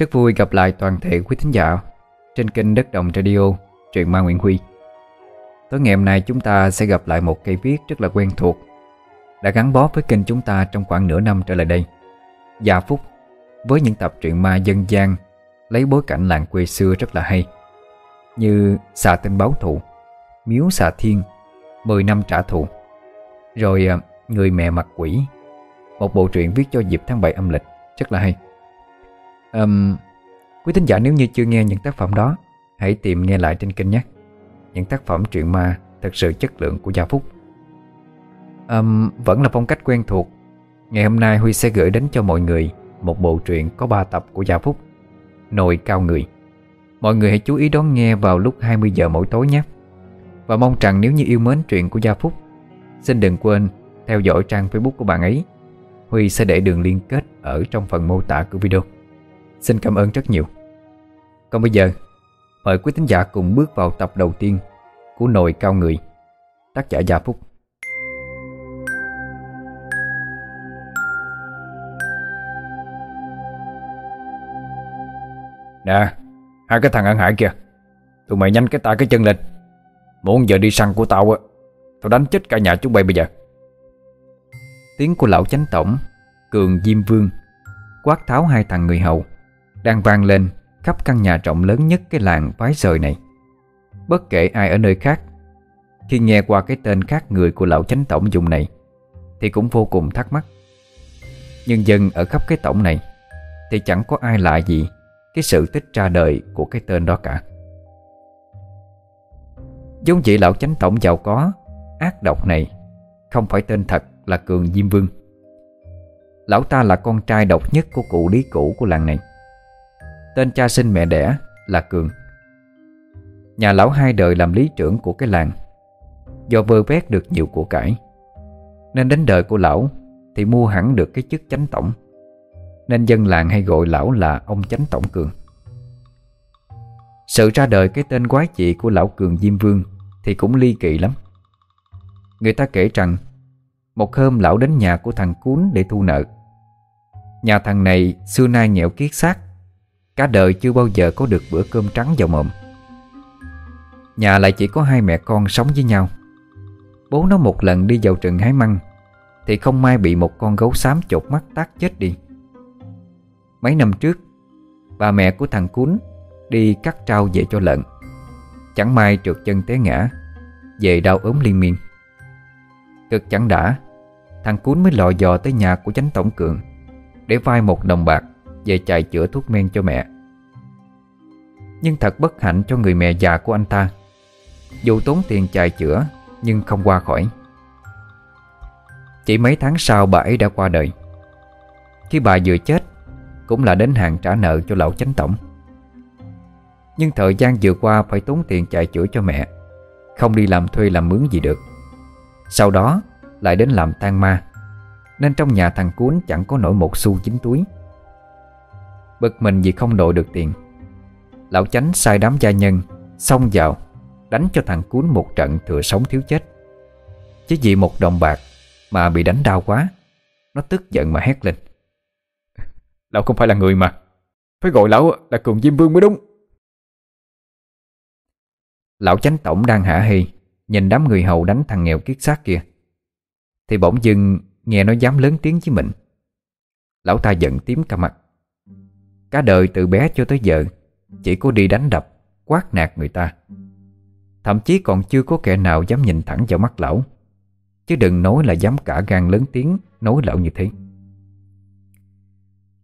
Rất vui gặp lại toàn thể quý thính giả Trên kênh Đất Đồng Radio, Truyện Ma Nguyễn Huy. Tối ngày hôm nay chúng ta sẽ gặp lại một cây viết rất là quen thuộc, Đã gắn bó với kênh chúng ta trong khoảng nửa năm trở lại đây. Gia Phúc, Với những tập truyện ma dân gian, Lấy bối cảnh làng quê xưa rất là hay, Như Xà Tinh Báo Thụ Miếu Xà Thiên, Mười năm trả thù, Rồi à, Người mẹ mặt quỷ, Một bộ truyện viết cho dịp tháng 7 âm lịch, Rất là hay um, Quý thính giả nếu như chưa nghe những tác phẩm đó Hãy tìm nghe lại trên kênh nhé. Những tác phẩm truyện ma Thật sự chất lượng của Gia Phúc. Um, Vẫn là phong cách quen thuộc. Ngày hôm nay Huy sẽ gửi đến cho mọi người Một bộ truyện có 3 tập của Gia Phúc. Nồi cao người. Mọi người hãy chú ý đón nghe vào lúc 20 giờ mỗi tối nhé. Và mong rằng nếu như yêu mến truyện của Gia Phúc Xin đừng quên theo dõi trang Facebook của bạn ấy. Huy sẽ để đường liên kết ở trong phần mô tả của video. Xin cảm ơn rất nhiều. Còn bây giờ Mời quý thính giả cùng bước vào tập đầu tiên Của Nồi Cao Người Tác giả Gia Phúc. Nè Hai cái thằng ăn hại kìa. Tụi mày nhanh cái tay cái chân lên. Muốn giờ đi săn của tao á. Tao đánh chết cả nhà chúng bay bây giờ. Tiếng của lão chánh tổng Cường Diêm Vương Quát tháo hai thằng người hầu đang vang lên khắp căn nhà rộng lớn nhất cái làng vái rời này. Bất kể ai ở nơi khác, Khi nghe qua cái tên khác người của lão chánh tổng dùng này, Thì cũng vô cùng thắc mắc. Nhưng dân ở khắp cái tổng này, Thì chẳng có ai lạ gì Cái sự tích ra đời của cái tên đó cả. Giống vậy lão chánh tổng giàu có, Ác độc này Không phải tên thật là Cường Diêm Vương. Lão ta là con trai độc nhất của cụ lý cũ của làng này. Tên cha sinh mẹ đẻ là Cường. Nhà lão hai đời làm lý trưởng của cái làng. Do vơ vét được nhiều của cải, Nên đến đời của lão Thì mua hẳn được cái chức chánh tổng. Nên dân làng hay gọi lão là ông chánh tổng Cường. Sự ra đời cái tên quái dị của lão Cường Diêm Vương Thì cũng ly kỳ lắm. Người ta kể rằng, Một hôm lão đến nhà của thằng Cún để thu nợ. Nhà thằng này xưa nay nghèo kiết xác Cả đời chưa bao giờ có được bữa cơm trắng vào mồm. Nhà lại chỉ có hai mẹ con sống với nhau. Bố nó một lần đi vào rừng hái măng, Thì không may bị một con gấu xám chột mắt tác chết đi. Mấy năm trước, Bà mẹ của thằng Cún Đi cắt trao về cho lợn. Chẳng may trượt chân té ngã, Về đau ốm liên miên. Cực chẳng đã, Thằng Cún mới lò dò tới nhà của chánh tổng cường Để vay một đồng bạc. Về chạy chữa thuốc men cho mẹ. Nhưng thật bất hạnh cho người mẹ già của anh ta. Dù tốn tiền chạy chữa, Nhưng không qua khỏi. Chỉ mấy tháng sau bà ấy đã qua đời. Khi bà vừa chết, Cũng là đến hạn trả nợ cho lão chánh tổng. Nhưng thời gian vừa qua Phải tốn tiền chạy chữa cho mẹ, Không đi làm thuê làm mướn gì được. Sau đó, lại đến làm tang ma, Nên trong nhà thằng cuốn chẳng có nổi một xu chính túi. Bực mình vì không đội được tiền. Lão chánh sai đám gia nhân, Xông vào, Đánh cho thằng cuốn một trận thừa sống thiếu chết. Chứ vì một đồng bạc Mà bị đánh đau quá, Nó tức giận mà hét lên. Lão không phải là người mà. Phải gọi lão là Cường Diêm Vương mới đúng. Lão chánh tổng đang hả hì Nhìn đám người hầu đánh thằng nghèo kiết xác kia. Thì bỗng dưng nghe nó dám lớn tiếng với mình. Lão ta giận tím cả mặt. Cả đời từ bé cho tới giờ, Chỉ có đi đánh đập, Quát nạt người ta. Thậm chí còn chưa có kẻ nào dám nhìn thẳng vào mắt lão. Chứ đừng nói là dám cả gan lớn tiếng Nói lão như thế.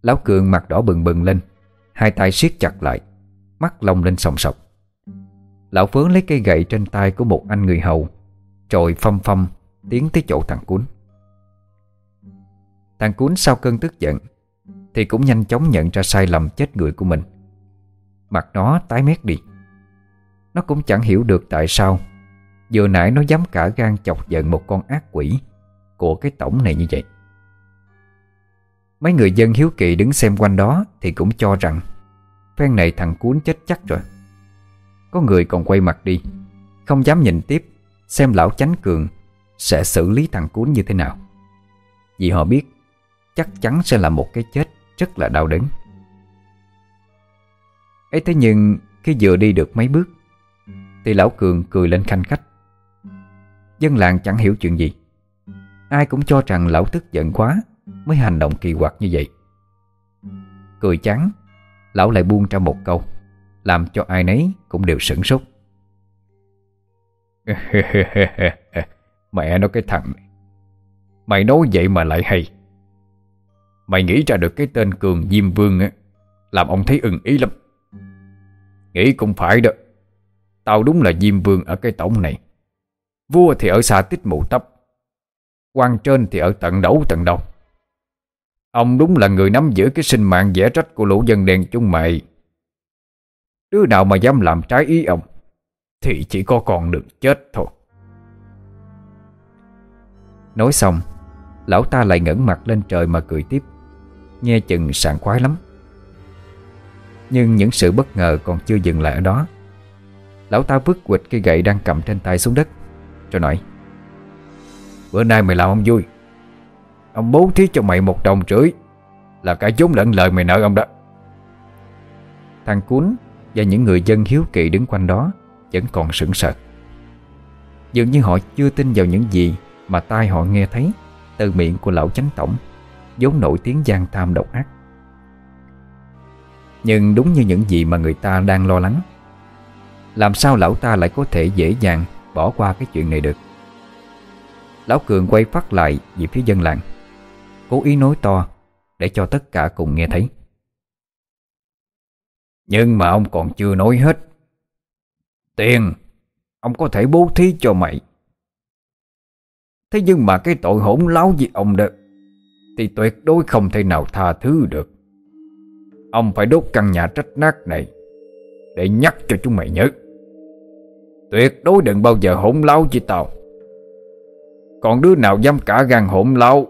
Lão Cường mặt đỏ bừng bừng lên, Hai tay siết chặt lại, Mắt lông lên sòng sọc. Lão vướng lấy cây gậy trên tay của một anh người hầu, Rồi phâm phâm Tiến tới chỗ thằng Cuốn. Thằng Cuốn sau cơn tức giận thì cũng nhanh chóng nhận ra sai lầm chết người của mình. Mặt nó tái mét đi. Nó cũng chẳng hiểu được tại sao, Vừa nãy nó dám cả gan chọc giận một con ác quỷ Của cái tổng này như vậy. Mấy người dân hiếu kỳ đứng xem quanh đó Thì cũng cho rằng, Phen này thằng cuốn chết chắc rồi. Có người còn quay mặt đi, Không dám nhìn tiếp, Xem lão chánh cường Sẽ xử lý thằng cuốn như thế nào. Vì họ biết Chắc chắn sẽ là một cái chết. Rất là đau đớn. Ấy thế nhưng, khi vừa đi được mấy bước, Thì lão Cường cười lên khanh khách. Dân làng chẳng hiểu chuyện gì. Ai cũng cho rằng lão tức giận quá Mới hành động kỳ quặc như vậy. Cười chán, Lão lại buông ra một câu, Làm cho ai nấy cũng đều sửng sốt. Mẹ nó cái thằng này, Mày nói vậy mà lại hay. Mày nghĩ ra được cái tên Cường Diêm Vương á, Làm ông thấy ưng ý lắm. Nghĩ cũng phải đó. Tao đúng là Diêm Vương ở cái tổng này. Vua thì ở xa tích mụ tấp quan trên thì ở tận đấu tận đầu. Ông đúng là người nắm giữ cái sinh mạng dễ trách của lũ dân đen chúng mày. Đứa nào mà dám làm trái ý ông, Thì chỉ có còn đường chết thôi. Nói xong, Lão ta lại ngẩng mặt lên trời mà cười tiếp. Nghe chừng sảng khoái lắm. Nhưng những sự bất ngờ còn chưa dừng lại ở đó. Lão ta vứt quịch cây gậy đang cầm trên tay xuống đất Rồi nói, Bữa nay mày làm ông vui. Ông bố thí cho mày một đồng rưỡi Là cả vốn lẫn lời mày nợ ông đó. Thằng Cuốn và những người dân hiếu kỳ đứng quanh đó Vẫn còn sững sờ. Dường như họ chưa tin vào những gì Mà tai họ nghe thấy Từ miệng của lão chánh tổng vốn nổi tiếng gian tham độc ác. Nhưng đúng như những gì mà người ta đang lo lắng, Làm sao lão ta lại có thể dễ dàng bỏ qua cái chuyện này được? Lão Cường quay phát lại về phía dân làng, Cố ý nói to Để cho tất cả cùng nghe thấy. Nhưng mà ông còn chưa nói hết. Tiền, Ông có thể bố thí cho mày. Thế nhưng mà cái tội hỗn láo gì ông được? Thì tuyệt đối không thể nào tha thứ được. Ông phải đốt căn nhà trách nát này Để nhắc cho chúng mày nhớ. Tuyệt đối đừng bao giờ hỗn láo với tao. Còn đứa nào dám cả gan hỗn láo,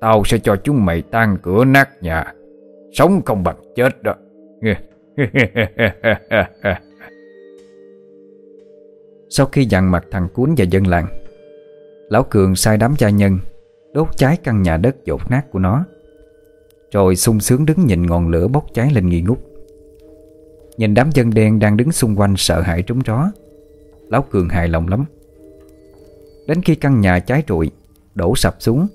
Tao sẽ cho chúng mày tan cửa nát nhà, Sống không bằng chết đó. Sau khi dặn mặt thằng Cuốn và dân làng, Lão Cường sai đám gia nhân Đốt cháy căn nhà đất dột nát của nó. Rồi sung sướng đứng nhìn ngọn lửa bốc cháy lên nghi ngút. Nhìn đám dân đen đang đứng xung quanh sợ hãi trúng gió Lão Cường hài lòng lắm. Đến khi căn nhà cháy rụi, Đổ sập xuống,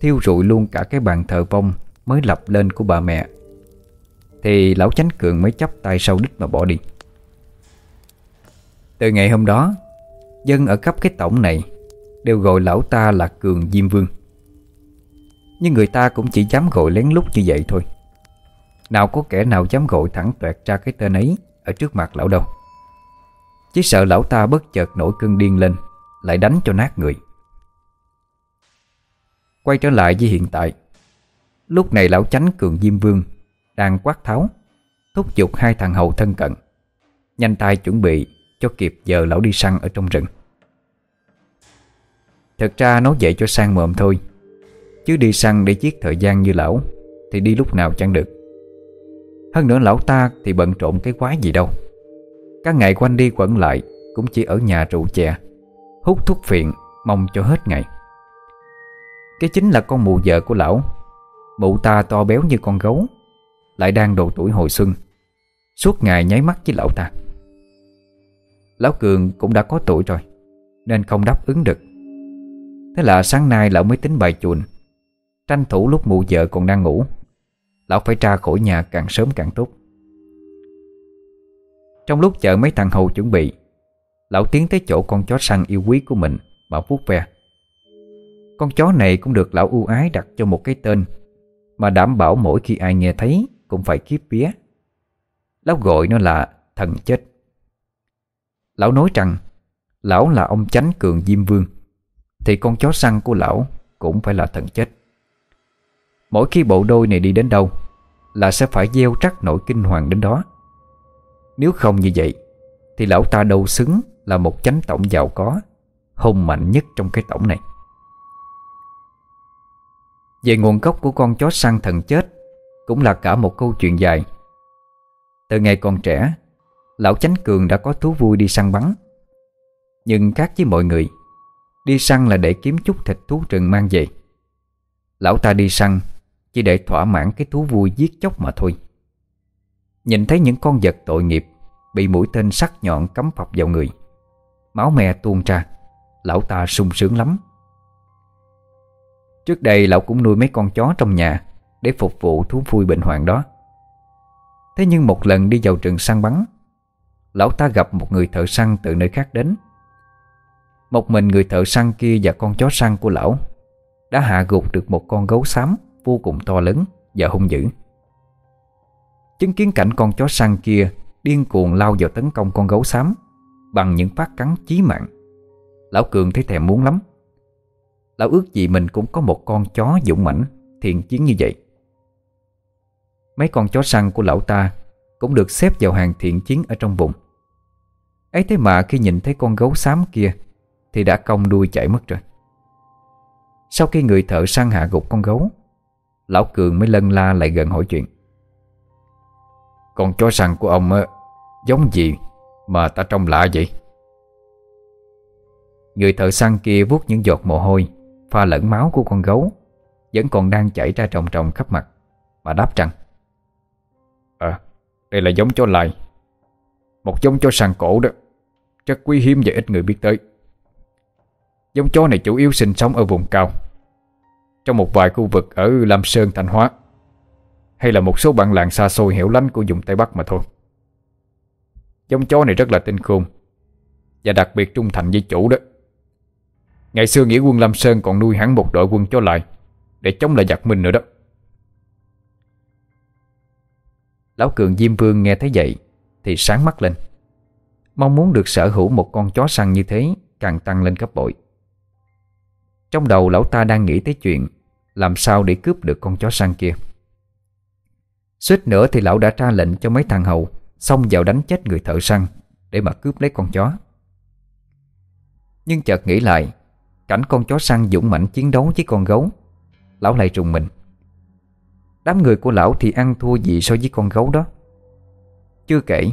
Thiêu rụi luôn cả cái bàn thờ vong Mới lập lên của bà mẹ, Thì lão chánh cường mới chắp tay sau đít mà bỏ đi. Từ ngày hôm đó, Dân ở khắp cái tổng này Đều gọi lão ta là Cường Diêm Vương. Nhưng người ta cũng chỉ dám gọi lén lút như vậy thôi. Nào có kẻ nào dám gọi thẳng toẹt ra cái tên ấy Ở trước mặt lão đâu. Chỉ sợ lão ta bất chợt nổi cơn điên lên, Lại đánh cho nát người. Quay trở lại với hiện tại. Lúc này lão chánh cường Diêm Vương Đang quát tháo, Thúc giục hai thằng hầu thân cận, Nhanh tay chuẩn bị cho kịp giờ lão đi săn ở trong rừng. Thật ra nói vậy cho sang mồm thôi Chứ đi săn để giết thời gian như lão, Thì đi lúc nào chẳng được. Hơn nữa lão ta thì bận trộn cái quái gì đâu. Các ngày quanh đi quẩn lại Cũng chỉ ở nhà rượu chè, Hút thuốc phiện, Mong cho hết ngày. Cái chính là con mụ vợ của lão. Mụ ta to béo như con gấu, Lại đang độ tuổi hồi xuân. Suốt ngày nháy mắt với lão ta. Lão Cường cũng đã có tuổi rồi, Nên không đáp ứng được. Thế là sáng nay lão mới tính bài chuồn Tranh thủ lúc mụ vợ còn đang ngủ. Lão phải ra khỏi nhà càng sớm càng tốt. Trong lúc chờ mấy thằng hầu chuẩn bị, Lão tiến tới chỗ con chó săn yêu quý của mình, Mà vuốt ve. Con chó này cũng được lão ưu ái đặt cho một cái tên Mà đảm bảo mỗi khi ai nghe thấy Cũng phải kiếp vía. Lão gọi nó là thần chết. Lão nói rằng, Lão là ông chánh cường Diêm Vương, thì con chó săn của lão Cũng phải là thần chết. Mỗi khi bộ đôi này đi đến đâu, Là sẽ phải gieo rắc nỗi kinh hoàng đến đó. Nếu không như vậy, Thì lão ta đâu xứng Là một chánh tổng giàu có, Hùng mạnh nhất trong cái tổng này. Về nguồn gốc của con chó săn thần chết, Cũng là cả một câu chuyện dài. Từ ngày còn trẻ, Lão Chánh Cường đã có thú vui đi săn bắn. Nhưng khác với mọi người, Đi săn là để kiếm chút thịt thú rừng mang về. Lão ta đi săn chỉ để thỏa mãn cái thú vui giết chóc mà thôi. Nhìn thấy những con vật tội nghiệp, Bị mũi tên sắc nhọn cắm phập vào người, Máu me tuôn ra, Lão ta sung sướng lắm. Trước đây lão cũng nuôi mấy con chó trong nhà Để phục vụ thú vui bệnh hoạn đó. Thế nhưng một lần đi vào rừng săn bắn, Lão ta gặp một người thợ săn từ nơi khác đến. Một mình người thợ săn kia và con chó săn của lão Đã hạ gục được một con gấu xám. Vô cùng to lớn và hung dữ. Chứng kiến cảnh con chó săn kia Điên cuồng lao vào tấn công con gấu xám Bằng những phát cắn chí mạng. Lão Cường thấy thèm muốn lắm. Lão ước gì mình cũng có một con chó dũng mãnh, Thiện chiến như vậy. Mấy con chó săn của lão ta Cũng được xếp vào hàng thiện chiến ở trong vùng. Ấy thế mà khi nhìn thấy con gấu xám kia Thì đã cong đuôi chạy mất rồi. Sau khi người thợ săn hạ gục con gấu Lão Cường mới lân la lại gần hỏi chuyện. Con chó săn của ông á, Giống gì mà ta trông lạ vậy? Người thợ săn kia vuốt những giọt mồ hôi, Pha lẫn máu của con gấu, Vẫn còn đang chảy ra trồng trồng khắp mặt, Mà đáp rằng À đây là giống chó lại Một giống chó săn cổ đó, Rất quý hiếm và ít người biết tới. Giống chó này chủ yếu sinh sống ở vùng cao trong một vài khu vực ở Lam Sơn, Thanh Hóa. Hay là một số bản làng xa xôi hẻo lánh của vùng Tây Bắc mà thôi. Giống chó này rất là tinh khôn Và đặc biệt trung thành với chủ đó. Ngày xưa nghĩa quân Lam Sơn còn nuôi hẳn một đội quân chó lại Để chống lại giặc Minh nữa đó. Lão Cường Diêm Vương nghe thấy vậy Thì sáng mắt lên. Mong muốn được sở hữu một con chó săn như thế Càng tăng lên cấp bội. Trong đầu lão ta đang nghĩ tới chuyện Làm sao để cướp được con chó săn kia. Suýt nữa thì lão đã ra lệnh cho mấy thằng hầu Xông vào đánh chết người thợ săn Để mà cướp lấy con chó. Nhưng chợt nghĩ lại, Cảnh con chó săn dũng mãnh chiến đấu với con gấu, Lão lại trùng mình. Đám người của lão thì ăn thua gì so với con gấu đó. Chưa kể,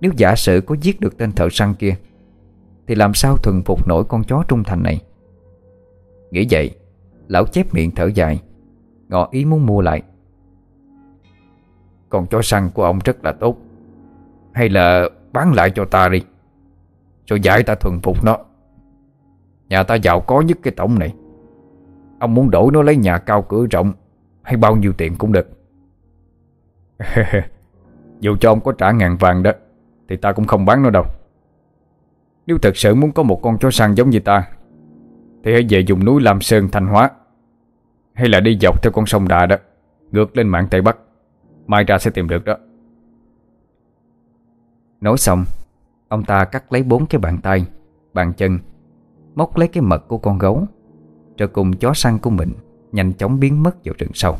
Nếu giả sử có giết được tên thợ săn kia, Thì làm sao thuần phục nổi con chó trung thành này? Nghĩ vậy, Lão chép miệng thở dài. Ngỏ ý muốn mua lại. Con chó săn của ông rất là tốt. Hay là bán lại cho ta đi, Rồi giải ta thuần phục nó. Nhà ta giàu có nhất cái tổng này. Ông muốn đổi nó lấy nhà cao cửa rộng, Hay bao nhiêu tiền cũng được. Dù cho ông có trả ngàn vàng đó, Thì ta cũng không bán nó đâu. Nếu thật sự muốn có một con chó săn giống như ta thì hãy về dùng núi Lam Sơn Thanh Hóa. Hay là đi dọc theo con sông Đà đó, Ngược lên mạng Tây Bắc. Mai ra sẽ tìm được đó. Nói xong, Ông ta cắt lấy bốn cái bàn tay, Bàn chân, Móc lấy cái mật của con gấu, Rồi cùng chó săn của mình Nhanh chóng biến mất vào rừng sâu.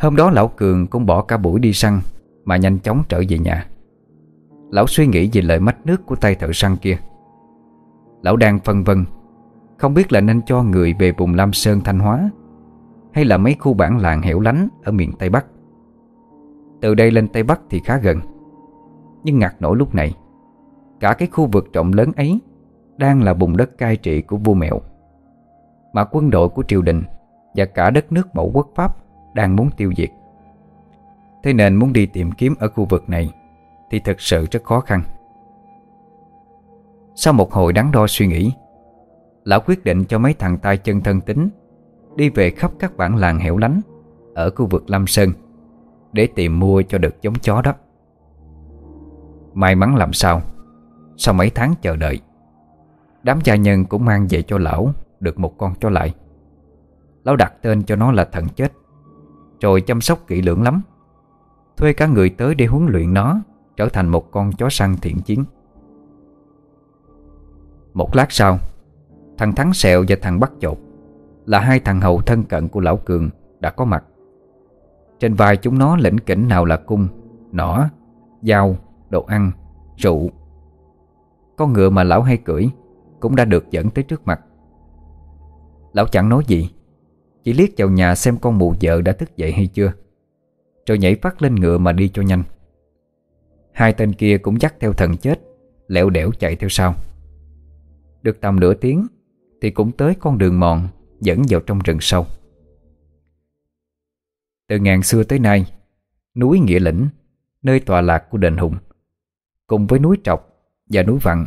Hôm đó lão Cường cũng bỏ cả buổi đi săn Mà nhanh chóng trở về nhà. Lão suy nghĩ về lời mách nước của tay thợ săn kia. Lão đang phân vân, Không biết là nên cho người về vùng Lam Sơn Thanh Hóa, Hay là mấy khu bản làng hẻo lánh Ở miền Tây Bắc. Từ đây lên Tây Bắc thì khá gần, Nhưng ngặt nổi lúc này, Cả cái khu vực rộng lớn ấy Đang là vùng đất cai trị của vua mẹo. Mà quân đội của triều đình Và cả đất nước mẫu quốc Pháp Đang muốn tiêu diệt. Thế nên muốn đi tìm kiếm ở khu vực này Thì thật sự rất khó khăn. Sau một hồi đắn đo suy nghĩ, Lão quyết định cho mấy thằng tay chân thân tính Đi về khắp các bản làng hẻo lánh Ở khu vực Lâm Sơn Để tìm mua cho được giống chó đó. May mắn làm sao, sau mấy tháng chờ đợi, Đám gia nhân cũng mang về cho lão Được một con chó lại. Lão đặt tên cho nó là thần chết, Rồi chăm sóc kỹ lưỡng lắm, Thuê cả người tới để huấn luyện nó Trở thành một con chó săn thiện chiến. Một lát sau Thằng Thắng Sẹo và thằng Bắt Chột Là hai thằng hầu thân cận của Lão Cường Đã có mặt. Trên vai chúng nó lĩnh kỉnh nào là cung Nỏ, dao, đồ ăn, rượu. Con ngựa mà lão hay cưỡi Cũng đã được dẫn tới trước mặt. Lão chẳng nói gì Chỉ liếc vào nhà xem con mụ vợ đã thức dậy hay chưa Rồi nhảy phát lên ngựa mà đi cho nhanh. Hai tên kia cũng dắt theo thần chết Lẹo đẻo chạy theo sau. Được tầm nửa tiếng, Thì cũng tới con đường mòn Dẫn vào trong rừng sâu. Từ ngàn xưa tới nay, Núi Nghĩa Lĩnh, Nơi tọa lạc của đền Hùng, Cùng với núi Trọc và núi Vặn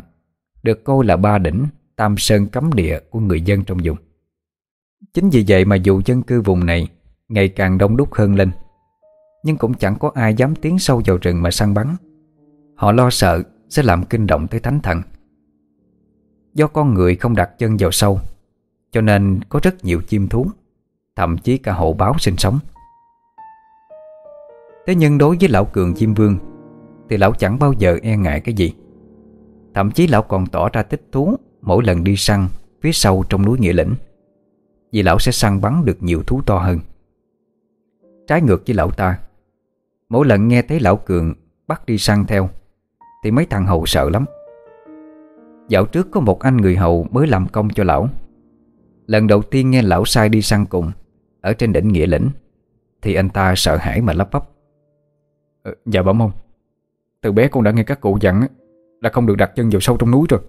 Được coi là ba đỉnh Tam sơn cấm địa của người dân trong vùng. Chính vì vậy mà dù dân cư vùng này Ngày càng đông đúc hơn lên, Nhưng cũng chẳng có ai dám tiến sâu vào rừng mà săn bắn. Họ lo sợ sẽ làm kinh động tới thánh thần. Do con người không đặt chân vào sâu, Cho nên có rất nhiều chim thú, Thậm chí cả hộ báo sinh sống. Thế nhưng đối với lão cường chim vương, Thì lão chẳng bao giờ e ngại cái gì. Thậm chí lão còn tỏ ra thích thú Mỗi lần đi săn Phía sâu trong núi Nghĩa Lĩnh, Vì lão sẽ săn bắn được nhiều thú to hơn. Trái ngược với lão ta, Mỗi lần nghe thấy lão cường Bắt đi săn theo, Thì mấy thằng hầu sợ lắm. Dạo trước có một anh người hầu mới làm công cho lão. Lần đầu tiên nghe lão sai đi săn cùng Ở trên đỉnh Nghĩa Lĩnh Thì anh ta sợ hãi mà lắp bắp. Ờ, Dạ bẩm ông. Từ bé con đã nghe các cụ dặn Là không được đặt chân vào sâu trong núi rồi.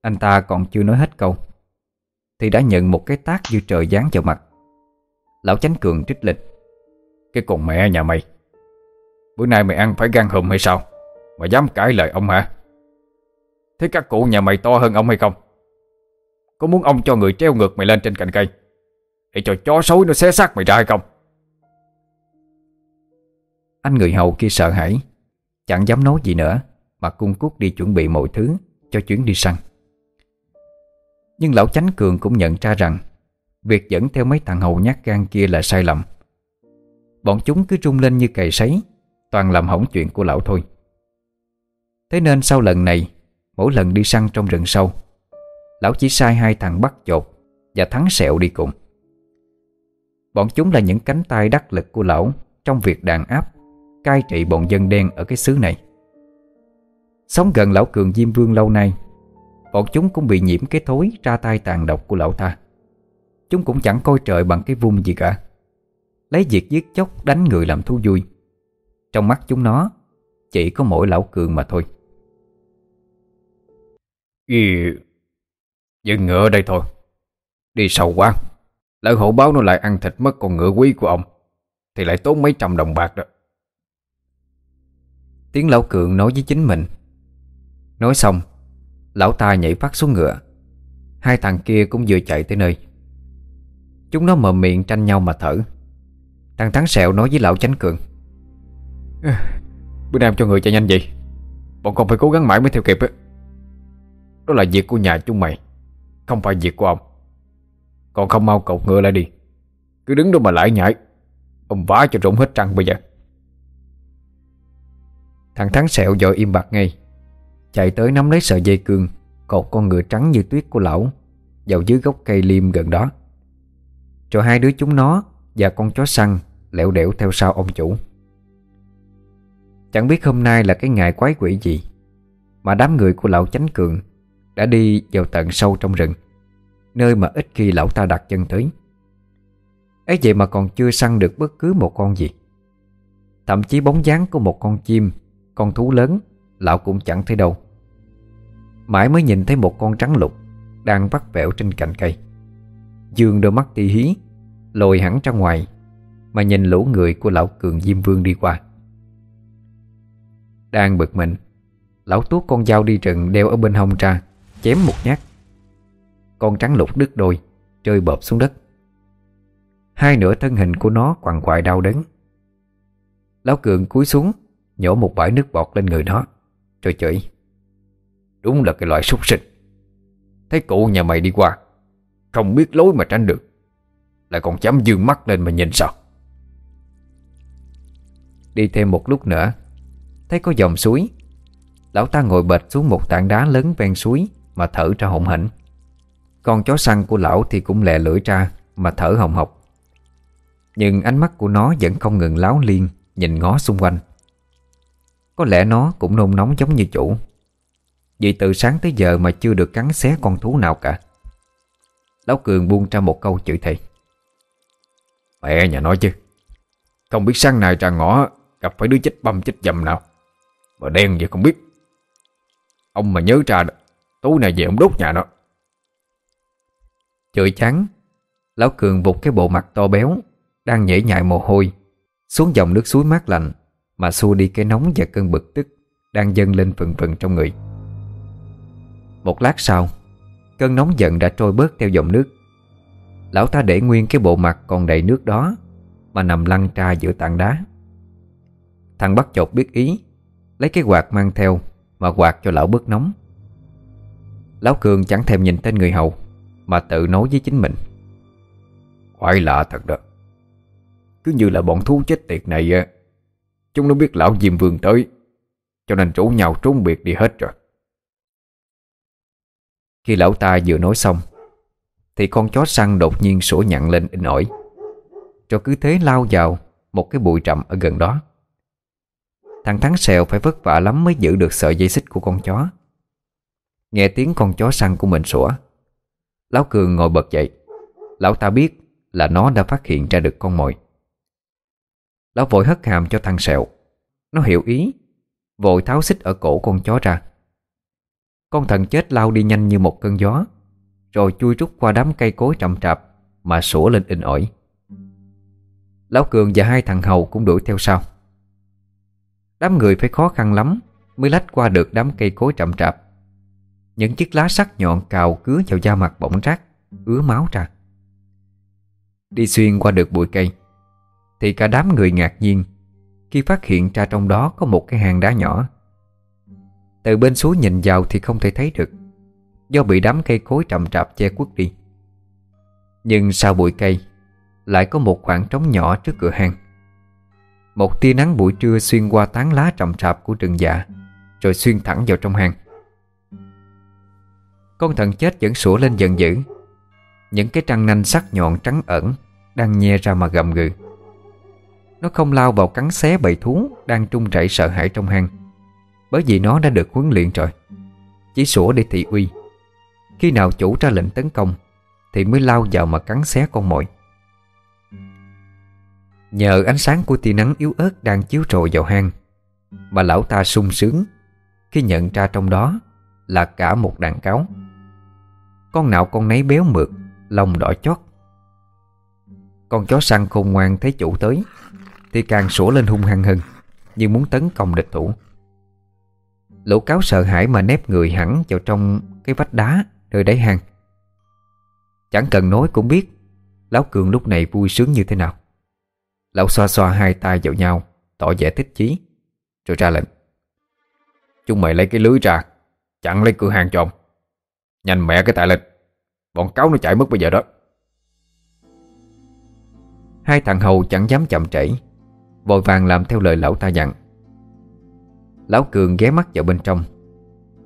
Anh ta còn chưa nói hết câu Thì đã nhận một cái tác như trời giáng vào mặt. Lão chánh cường trích lịch. Cái con mẹ nhà mày Bữa nay mày ăn phải gan hùm hay sao? Mà dám cãi lời ông hả Thế các cụ nhà mày to hơn ông hay không? Có muốn ông cho người treo ngược mày lên trên cành cây? Để cho chó xối nó xé xác mày ra hay không? Anh người hầu kia sợ hãi. Chẳng dám nói gì nữa, Mà cung cút đi chuẩn bị mọi thứ Cho chuyến đi săn. Nhưng lão chánh cường cũng nhận ra rằng, Việc dẫn theo mấy thằng hầu nhát gan kia là sai lầm. Bọn chúng cứ rung lên như cày sấy, Toàn làm hỏng chuyện của lão thôi. Thế nên sau lần này Mỗi lần đi săn trong rừng sâu. Lão chỉ sai hai thằng bắt chột Và thắng sẹo đi cùng. Bọn chúng là những cánh tay đắc lực của lão Trong việc đàn áp, Cai trị bọn dân đen ở cái xứ này. Sống gần lão cường Diêm Vương lâu nay, Bọn chúng cũng bị nhiễm cái thối Ra tay tàn độc của lão ta. Chúng cũng chẳng coi trời bằng cái vung gì cả. Lấy việc giết chóc đánh người làm thú vui. Trong mắt chúng nó, Chỉ có mỗi lão cường mà thôi. Gì Dừng ngựa đây thôi. Đi sâu quá. Lỡ hổ báo nó lại ăn thịt mất con ngựa quý của ông, Thì lại tốn mấy trăm đồng bạc đó. Tiếng lão cường nói với chính mình. Nói xong, Lão ta nhảy phát xuống ngựa. Hai thằng kia cũng vừa chạy tới nơi. Chúng nó mờ miệng tranh nhau mà thở. Thằng Thắng Sẹo nói với lão Chánh Cường. Bữa nay cho người chạy nhanh vậy. Bọn con phải cố gắng mãi mới theo kịp á. Đó là việc của nhà chúng mày, Không phải việc của ông. Còn không mau cột ngựa lại đi. Cứ đứng đó mà lại nhảy Ông vá cho rụng hết trăng bây giờ. Thằng Thắng Sẹo dội im bặt ngay. Chạy tới nắm lấy sợi dây cương, Cột con ngựa trắng như tuyết của lão, Vào dưới gốc cây liêm gần đó. Rồi hai đứa chúng nó Và con chó săn lẹo đẻo theo sau ông chủ. Chẳng biết hôm nay là cái ngày quái quỷ gì, Mà đám người của lão chánh cường đã đi vào tận sâu trong rừng, Nơi mà ít khi lão ta đặt chân tới. Ấy vậy mà còn chưa săn được bất cứ một con gì. Thậm chí bóng dáng của một con chim, Con thú lớn, Lão cũng chẳng thấy đâu. Mãi mới nhìn thấy một con trắng lục Đang vắt vẻo trên cành cây. Dương đôi mắt ti hí, Lồi hẳn ra ngoài Mà nhìn lũ người của lão cường Diêm Vương đi qua. Đang bực mình, Lão tuốt con dao đi rừng đeo ở bên hông ra. Chém một nhát. Con trắng lục đứt đôi, Rơi bợp xuống đất. Hai nửa thân hình của nó quằn quại đau đớn. Lão cường cúi xuống, Nhổ một bãi nước bọt lên người nó. Rồi chửi, Đúng là cái loại súc sinh. Thấy cụ nhà mày đi qua, Không biết lối mà tránh được, Lại còn dám dương mắt lên mà nhìn sao? Đi thêm một lúc nữa, Thấy có dòng suối. Lão ta ngồi bệt xuống một tảng đá lớn ven suối. Mà thở ra hổn hển. Con chó săn của lão thì cũng lẹ lưỡi ra Mà thở hồng hộc. Nhưng ánh mắt của nó vẫn không ngừng láo liên, Nhìn ngó xung quanh. Có lẽ nó cũng nôn nóng giống như chủ. Vì từ sáng tới giờ mà chưa được cắn xé con thú nào cả. Lão Cường buông ra một câu chửi thề. Mẹ nhà nói chứ, Không biết sáng nay ra ngõ Gặp phải đứa chết băm chết dầm nào. Mà đen vậy không biết. Ông mà nhớ ra Tối nay về ông đốt nhà nó. Chửi chán, Lão Cường vụt cái bộ mặt to béo, Đang nhễ nhại mồ hôi, Xuống dòng nước suối mát lạnh, Mà xua đi cái nóng và cơn bực tức Đang dâng lên phần phần trong người. Một lát sau, Cơn nóng giận đã trôi bớt theo dòng nước. Lão ta để nguyên cái bộ mặt còn đầy nước đó, Mà nằm lăn tra giữa tảng đá. Thằng bắt chột biết ý, Lấy cái quạt mang theo Mà quạt cho lão bớt nóng. Lão Cường chẳng thèm nhìn tên người hầu, Mà tự nói với chính mình. Quái lạ thật đó. Cứ như là bọn thú chết tiệt này Chúng nó biết lão Diêm Vương tới, Cho nên rủ nhau trốn biệt đi hết rồi. Khi lão ta vừa nói xong, Thì con chó săn đột nhiên sủa nhặn lên in ỏi. Cho cứ thế lao vào Một cái bụi rậm ở gần đó. Thằng Thắng Sèo phải vất vả lắm Mới giữ được sợi dây xích của con chó. Nghe tiếng con chó săn của mình sủa. Lão Cường ngồi bật dậy. Lão ta biết là nó đã phát hiện ra được con mồi. Lão vội hất hàm cho thằng Sẹo. Nó hiểu ý, Vội tháo xích ở cổ con chó ra. Con thần chết lao đi nhanh như một cơn gió, Rồi chui rút qua đám cây cối trầm trạp Mà sủa lên in ỏi. Lão Cường và hai thằng hầu cũng đuổi theo sau. Đám người phải khó khăn lắm Mới lách qua được đám cây cối trầm trạp. Những chiếc lá sắc nhọn cào cứa vào da mặt bỗng rác, Ứa máu ra. Đi xuyên qua được bụi cây, Thì cả đám người ngạc nhiên Khi phát hiện ra trong đó có một cái hang đá nhỏ. Từ bên suối nhìn vào thì không thể thấy được, Do bị đám cây cối trầm trạp che quất đi. Nhưng sau bụi cây, Lại có một khoảng trống nhỏ trước cửa hang. Một tia nắng buổi trưa xuyên qua tán lá trầm trạp của rừng già, Rồi xuyên thẳng vào trong hang. Con thần chết vẫn sủa lên giận dữ. Những cái răng nanh sắc nhọn trắng ẩn Đang nhe ra mà gầm gừ. Nó không lao vào cắn xé bầy thú Đang trung chảy sợ hãi trong hang, Bởi vì nó đã được huấn luyện rồi. Chỉ sủa để thị uy. Khi nào chủ ra lệnh tấn công, Thì mới lao vào mà cắn xé con mồi. Nhờ ánh sáng của tia nắng yếu ớt Đang chiếu rọi vào hang, Mà lão ta sung sướng Khi nhận ra trong đó Là cả một đàn cáo. Con nào con nấy béo mượt Lông đỏ chót. Con chó săn khôn ngoan thấy chủ tới, Thì càng sủa lên hung hăng hơn, Như muốn tấn công địch thủ. Lũ cáo sợ hãi mà nép người hẳn vào trong cái vách đá nơi đáy hang. Chẳng cần nói cũng biết Lão Cường lúc này vui sướng như thế nào. Lão xoa xoa hai tay vào nhau, Tỏ vẻ thích chí, Rồi ra lệnh. Chúng mày lấy cái lưới ra, Chặn lấy cửa hàng cho ông. Nhanh mẹ cái tài lên Bọn cáo nó chạy mất bây giờ đó. Hai thằng hầu chẳng dám chậm trễ, Vội vàng làm theo lời lão ta dặn. Lão Cường ghé mắt vào bên trong,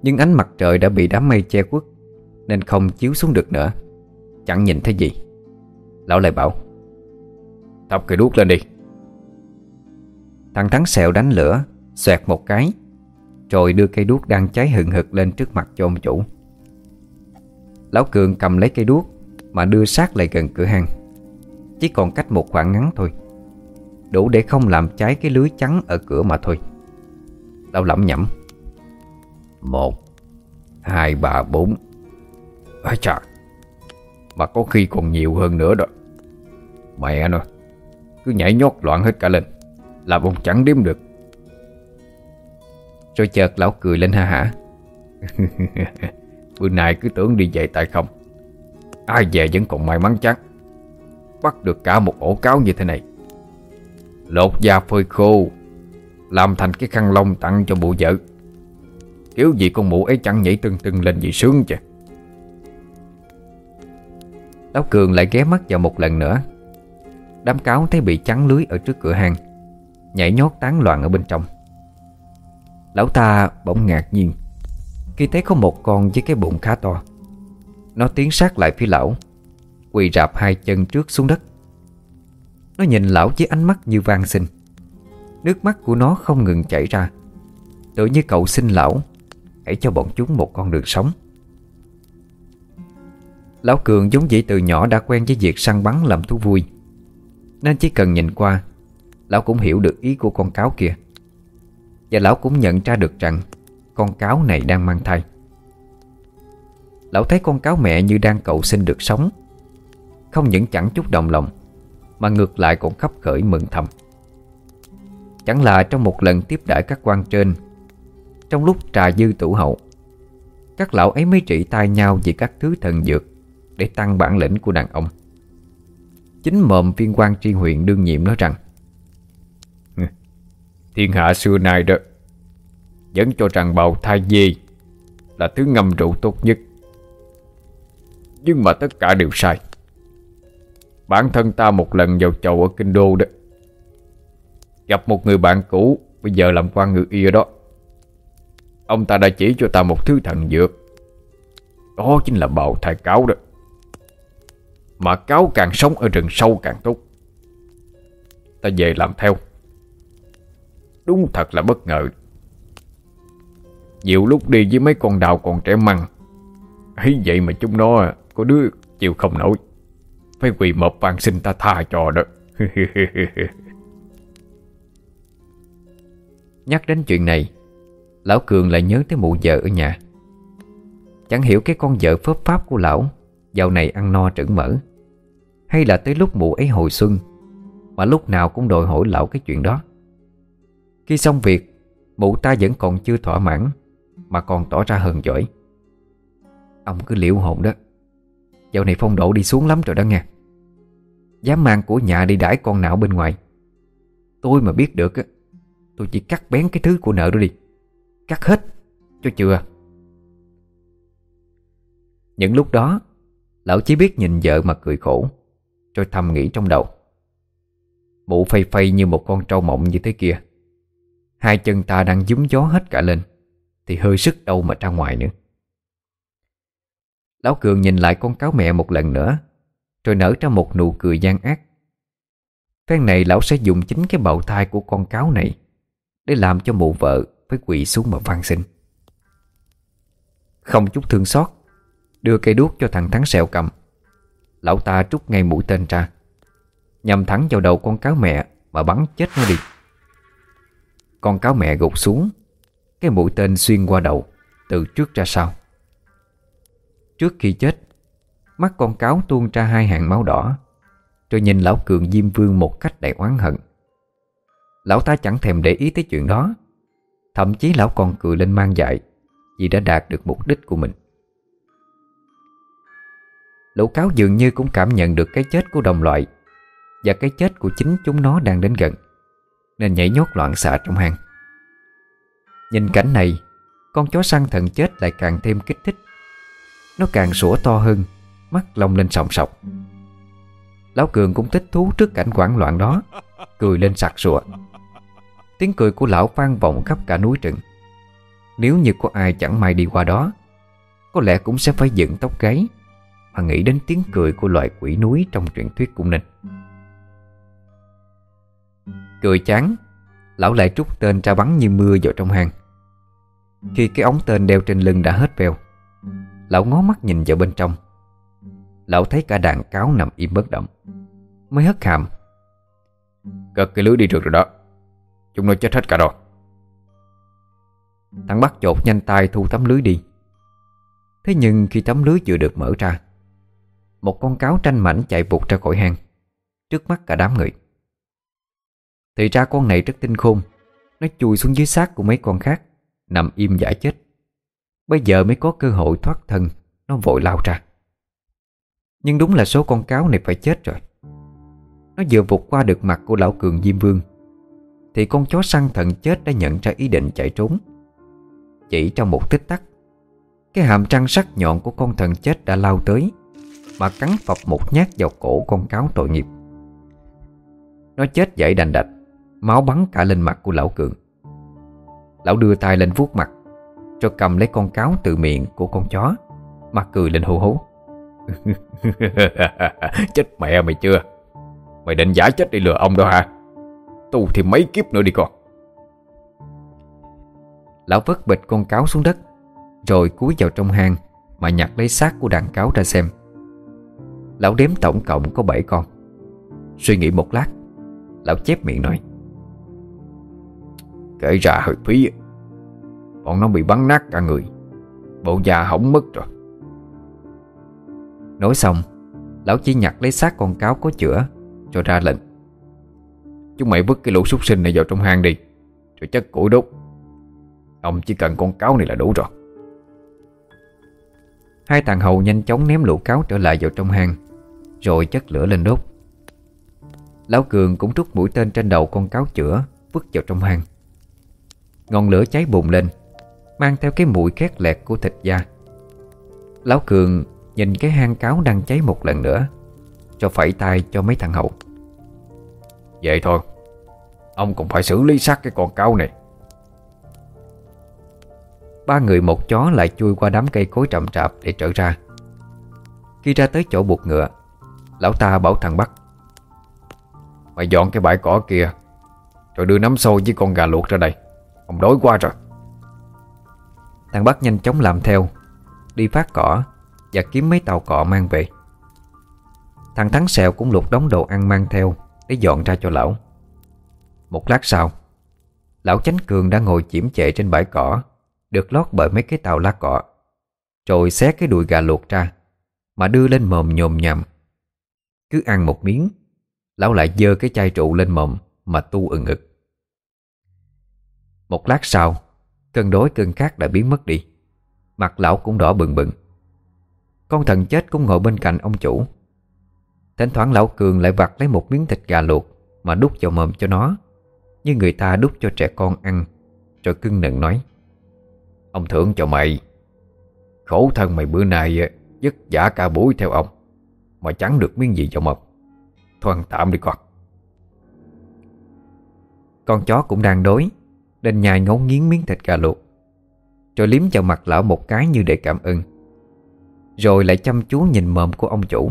Nhưng ánh mặt trời đã bị đám mây che khuất, Nên không chiếu xuống được nữa, Chẳng nhìn thấy gì. Lão lại bảo, Thọc cây đuốc lên đi. Thằng Thắng sẹo đánh lửa, Xoẹt một cái, Rồi đưa cây đuốc đang cháy hừng hực lên trước mặt cho ông chủ. Lão Cường cầm lấy cây đuốc Mà đưa sát lại gần cửa hang. Chỉ còn cách một khoảng ngắn thôi. Đủ để không làm cháy cái lưới trắng ở cửa mà thôi. Lão lẩm nhẩm. Một, Hai, ba, bốn. Ây chà. Mà có khi còn nhiều hơn nữa đó. Mẹ nó. Cứ nhảy nhót loạn hết cả lên. Làm ông chẳng đếm được. Rồi chợt lão cười lên ha hả. Bữa nay cứ tưởng đi về tại không. Ai về vẫn còn may mắn chắc. Bắt được cả một ổ cáo như thế này. Lột da phơi khô. Làm thành cái khăn lông tặng cho bộ vợ. Kiểu gì con mụ ấy chẳng nhảy tưng tưng lên gì sướng chứ. Lão Cường lại ghé mắt vào một lần nữa. Đám cáo thấy bị chắn lưới ở trước cửa hàng. Nhảy nhót tán loạn ở bên trong. Lão ta bỗng ngạc nhiên khi thấy có một con với cái bụng khá to, Nó tiến sát lại phía lão, Quỳ rạp hai chân trước xuống đất. Nó nhìn lão với ánh mắt như van xin Nước mắt của nó không ngừng chảy ra. Tự như cậu xin lão, Hãy cho bọn chúng một con đường sống. Lão Cường giống dĩ từ nhỏ đã quen với việc săn bắn làm thú vui. Nên chỉ cần nhìn qua, Lão cũng hiểu được ý của con cáo kia. Và lão cũng nhận ra được rằng con cáo này đang mang thai. Lão thấy con cáo mẹ như đang cầu xin được sống, Không những chẳng chút đồng lòng, Mà ngược lại còn khắp khởi mừng thầm. Chẳng là trong một lần tiếp đãi các quan trên, Trong lúc trà dư tủ hậu, Các lão ấy mới trị tai nhau Về các thứ thần dược Để tăng bản lĩnh của đàn ông. Chính mồm viên quan tri huyện đương nhiệm nói rằng, Thiên hạ xưa nay đó vẫn cho rằng bào thai dê Là thứ ngâm rượu tốt nhất. Nhưng mà tất cả đều sai. Bản thân ta một lần vào chầu ở Kinh Đô đó, Gặp một người bạn cũ, Bây giờ làm quan ngự y ở đó. Ông ta đã chỉ cho ta một thứ thần dược. Đó chính là bào thai cáo đó. Mà cáo càng sống ở rừng sâu càng tốt. Ta về làm theo. Đúng thật là bất ngờ. Nhiều lúc đi với mấy con đào còn trẻ măng. Ấy vậy mà chúng nó, Có đứa chịu không nổi. Phải quỳ mập van xin ta tha cho đó. Nhắc đến chuyện này, Lão Cường lại nhớ tới mụ vợ ở nhà. Chẳng hiểu cái con vợ phớp pháp của lão, Dạo này ăn no trứng mỡ. Hay là tới lúc mụ ấy hồi xuân, Mà lúc nào cũng đòi hỏi lão cái chuyện đó. Khi xong việc, Mụ ta vẫn còn chưa thỏa mãn. Mà còn tỏ ra hờn giỏi Ông cứ liễu hồn đó. Dạo này phong độ đi xuống lắm rồi đó nghe. Dám mang của nhà đi đãi con não bên ngoài. Tôi mà biết được Tôi chỉ cắt bén cái thứ của nợ đó đi. Cắt hết, Cho chưa Những lúc đó, Lão chỉ biết nhìn vợ mà cười khổ, Rồi thầm nghĩ trong đầu. Mụ phây phây như một con trâu mộng như thế kia. Hai chân ta đang dúm gió hết cả lên. Thì hơi sức đâu mà ra ngoài nữa. Lão Cường nhìn lại con cáo mẹ một lần nữa, Rồi nở ra một nụ cười gian ác. Phen này lão sẽ dùng chính cái bầu thai của con cáo này Để làm cho mụ vợ phải quỳ xuống mà van xin. Không chút thương xót, Đưa cây đuốc cho thằng Thắng sẹo cầm. Lão ta trút ngay mũi tên ra, Nhằm thẳng vào đầu con cáo mẹ Mà bắn chết nó đi. Con cáo mẹ gục xuống cái mũi tên xuyên qua đầu, Từ trước ra sau. Trước khi chết, Mắt con cáo tuôn ra hai hàng máu đỏ, Rồi nhìn lão cường Diêm Vương một cách đầy oán hận. Lão ta chẳng thèm để ý tới chuyện đó, Thậm chí lão còn cười lên mang dại Vì đã đạt được mục đích của mình. Lũ cáo dường như cũng cảm nhận được cái chết của đồng loại Và cái chết của chính chúng nó đang đến gần, Nên nhảy nhót loạn xạ trong hang. Nhìn cảnh này, Con chó săn thần chết lại càng thêm kích thích. Nó càng sủa to hơn, Mắt lông lên sòng sọc. Lão Cường cũng thích thú trước cảnh quảng loạn đó, Cười lên sặc sụa. Tiếng cười của lão vang vọng khắp cả núi rừng. Nếu như có ai chẳng may đi qua đó, Có lẽ cũng sẽ phải dựng tóc gáy Mà nghĩ đến tiếng cười của loài quỷ núi trong truyện thuyết cũng Ninh Cười chán, Lão lại trút tên ra bắn như mưa vào trong hang. Khi cái ống tên đeo trên lưng đã hết veo, Lão ngó mắt nhìn vào bên trong. Lão thấy cả đàn cáo nằm im bất động, Mới hất hàm. Cất cái lưới đi được rồi đó, Chúng nó chết hết cả rồi. Thằng bắt chột nhanh tay thu tấm lưới đi. Thế nhưng khi tấm lưới vừa được mở ra, Một con cáo tranh mảnh chạy vụt ra khỏi hang, Trước mắt cả đám người. Thì ra con này rất tinh khôn, Nó chui xuống dưới xác của mấy con khác. Nằm im giả chết. Bây giờ mới có cơ hội thoát thân, Nó vội lao ra. Nhưng đúng là số con cáo này phải chết rồi. Nó vừa vụt qua được mặt của lão cường Diêm Vương, thì con chó săn thận chết đã nhận ra ý định chạy trốn. Chỉ trong một tích tắc, Cái hàm răng sắc nhọn của con thần chết đã lao tới, Mà cắn phập một nhát vào cổ con cáo tội nghiệp. Nó chết dậy đành đạch, Máu bắn cả lên mặt của lão cường. Lão đưa tay lên vuốt mặt Rồi cầm lấy con cáo từ miệng của con chó, Mặt cười lên hô hố. Chết mẹ mày chưa? Mày định giả chết đi lừa ông đó hả? Tu thì mấy kiếp nữa đi con. Lão vất bịch con cáo xuống đất, Rồi cúi vào trong hang Mà nhặt lấy xác của đàn cáo ra xem. Lão đếm tổng cộng có 7 con. Suy nghĩ một lát, Lão chép miệng nói Kể ra hơi phí. Bọn nó bị bắn nát cả người. Bộ da hỏng mất rồi. Nói xong, Lão chỉ nhặt lấy xác con cáo có chữa Rồi ra lệnh. Chúng mày vứt cái lũ súc sinh này vào trong hang đi, Rồi chất củi đốt. Ông chỉ cần con cáo này là đủ rồi. Hai thằng hầu nhanh chóng ném lũ cáo trở lại vào trong hang, Rồi chất lửa lên đốt. Lão Cường cũng rút mũi tên trên đầu con cáo chữa Vứt vào trong hang. Ngọn lửa cháy bùng lên, Mang theo cái mùi khét lẹt của thịt da. Lão Cường nhìn cái hang cáo đang cháy một lần nữa, Cho phẩy tay cho mấy thằng hậu Vậy thôi, Ông cũng phải xử lý xác cái con cáo này. Ba người một chó lại chui qua đám cây cối trầm trạp để trở ra. Khi ra tới chỗ buộc ngựa, Lão ta bảo thằng Bắc, Mày dọn cái bãi cỏ kia, Rồi đưa nắm xôi với con gà luộc ra đây. Ông đói quá rồi. Thằng Bắc nhanh chóng làm theo, Đi phát cỏ Và kiếm mấy tàu cọ mang về. Thằng Thắng Sẹo cũng lục đóng đồ ăn mang theo Để dọn ra cho lão. Một lát sau, Lão Chánh Cường đã ngồi chiếm chệ trên bãi cỏ, Được lót bởi mấy cái tàu lá cọ, Rồi xé cái đùi gà luộc ra Mà đưa lên mồm nhồm nhằm. Cứ ăn một miếng, Lão lại dơ cái chai rượu lên mồm Mà tu ừng ực một lát sau, Cơn đói cơn khát đã biến mất đi. Mặt lão cũng đỏ bừng bừng. Con thần chết cũng ngồi bên cạnh ông chủ. Thỉnh thoảng lão Cường lại vặt lấy một miếng thịt gà luộc Mà đút vào mồm cho nó, Như người ta đút cho trẻ con ăn, Rồi cưng nựng nói. Ông thưởng cho mày. Khổ thân mày bữa nay ờ, Dứt giả cả buổi theo ông. Mà chẳng được miếng gì cho mập. Thôi ăn tạm đi con. Con chó cũng đang đói. Đành nhai ngấu nghiến miếng thịt gà luộc. Rồi liếm vào mặt lão một cái như để cảm ơn. Rồi lại chăm chú nhìn mồm của ông chủ.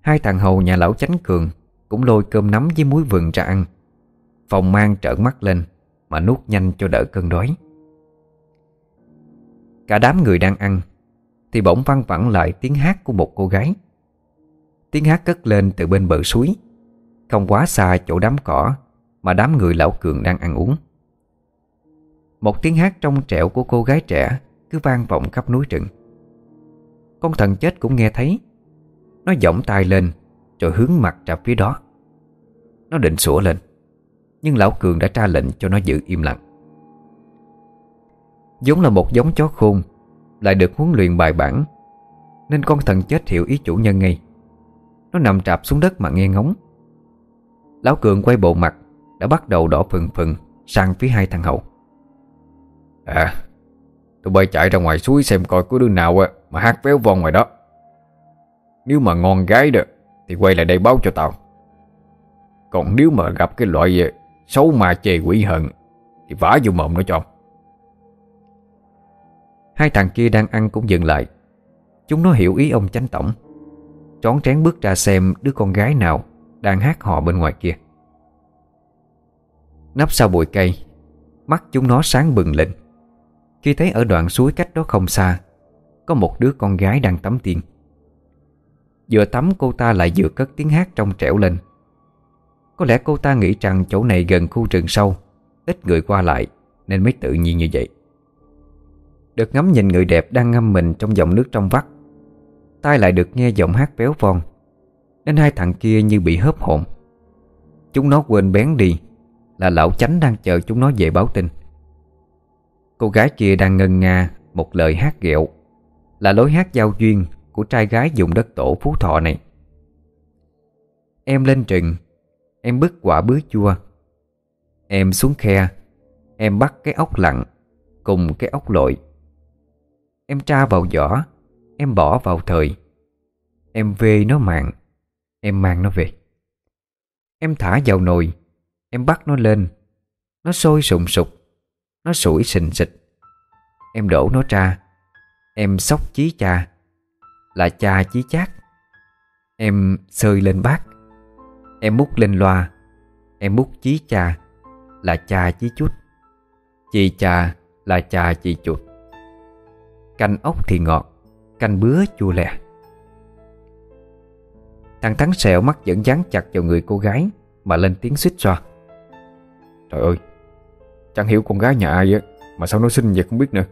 Hai thằng hầu nhà lão chánh cường Cũng lôi cơm nắm với muối vừng ra ăn. Phòng mang trợn mắt lên Mà nuốt nhanh cho đỡ cơn đói. Cả đám người đang ăn Thì bỗng văng vẳng lại tiếng hát của một cô gái. Tiếng hát cất lên từ bên bờ suối, Không quá xa chỗ đám cỏ. Mà đám người lão cường đang ăn uống. Một tiếng hát trong trẻo của cô gái trẻ Cứ vang vọng khắp núi rừng. Con thần chết cũng nghe thấy. Nó giọng tay lên, Rồi hướng mặt ra phía đó. Nó định sủa lên, Nhưng lão cường đã ra lệnh cho nó giữ im lặng. Giống là một giống chó khôn, Lại được huấn luyện bài bản, Nên con thần chết hiểu ý chủ nhân ngay. Nó nằm trạp xuống đất mà nghe ngóng. Lão Cường quay bộ mặt đã bắt đầu đỏ phừng phừng Sang phía hai thằng hậu. À Tụi bay chạy ra ngoài suối xem coi có đứa nào Mà hát véo von ngoài đó. Nếu mà ngon gái được Thì quay lại đây báo cho tao. Còn nếu mà gặp cái loại ờ, Xấu ma chê quỷ hận Thì vả vô mồm nó cho. Hai thằng kia đang ăn cũng dừng lại. Chúng nó hiểu ý ông chánh tổng. Trón trén bước ra xem đứa con gái nào Đang hát hò bên ngoài kia nắp sau bụi cây. Mắt chúng nó sáng bừng lên. Khi thấy ở đoạn suối cách đó không xa, Có một đứa con gái đang tắm tiên. Vừa tắm cô ta lại vừa cất tiếng hát trong trẻo lên. Có lẽ cô ta nghĩ rằng chỗ này gần khu rừng sâu, Ít người qua lại Nên mới tự nhiên như vậy. Được ngắm nhìn người đẹp đang ngâm mình trong dòng nước trong vắt. Tai lại được nghe giọng hát béo von, Nên hai thằng kia như bị hớp hồn. Chúng nó quên bén đi là lão chánh đang chờ chúng nó về báo tin. Cô gái kia đang ngân nga Một lời hát ghẹo, Là lối hát giao duyên Của trai gái dùng đất tổ phú thọ này. Em lên rừng, Em bứt quả bứa chua. Em xuống khe, Em bắt cái ốc lặng Cùng cái ốc lội. Em tra vào giỏ Em bỏ vào thời. Em về nó mạng Em mang nó về. Em thả vào nồi Em bắt nó lên. Nó sôi sùng sục. Nó sủi sình sịch Em đổ nó ra. Em sóc chí cha. Là cha chí chát. Em sơi lên bát. Em múc lên loa. Em múc chí cha. Là cha chí chút Chị cha là cha chị chuột. Canh ốc thì ngọt, Canh bứa chua lè Thằng Thắng sẹo mắt vẫn dán chặt vào người cô gái Mà lên tiếng xích xoa. Trời ơi, Chẳng hiểu con gái nhà ai á, Mà sao nó xinh vậy không biết nữa.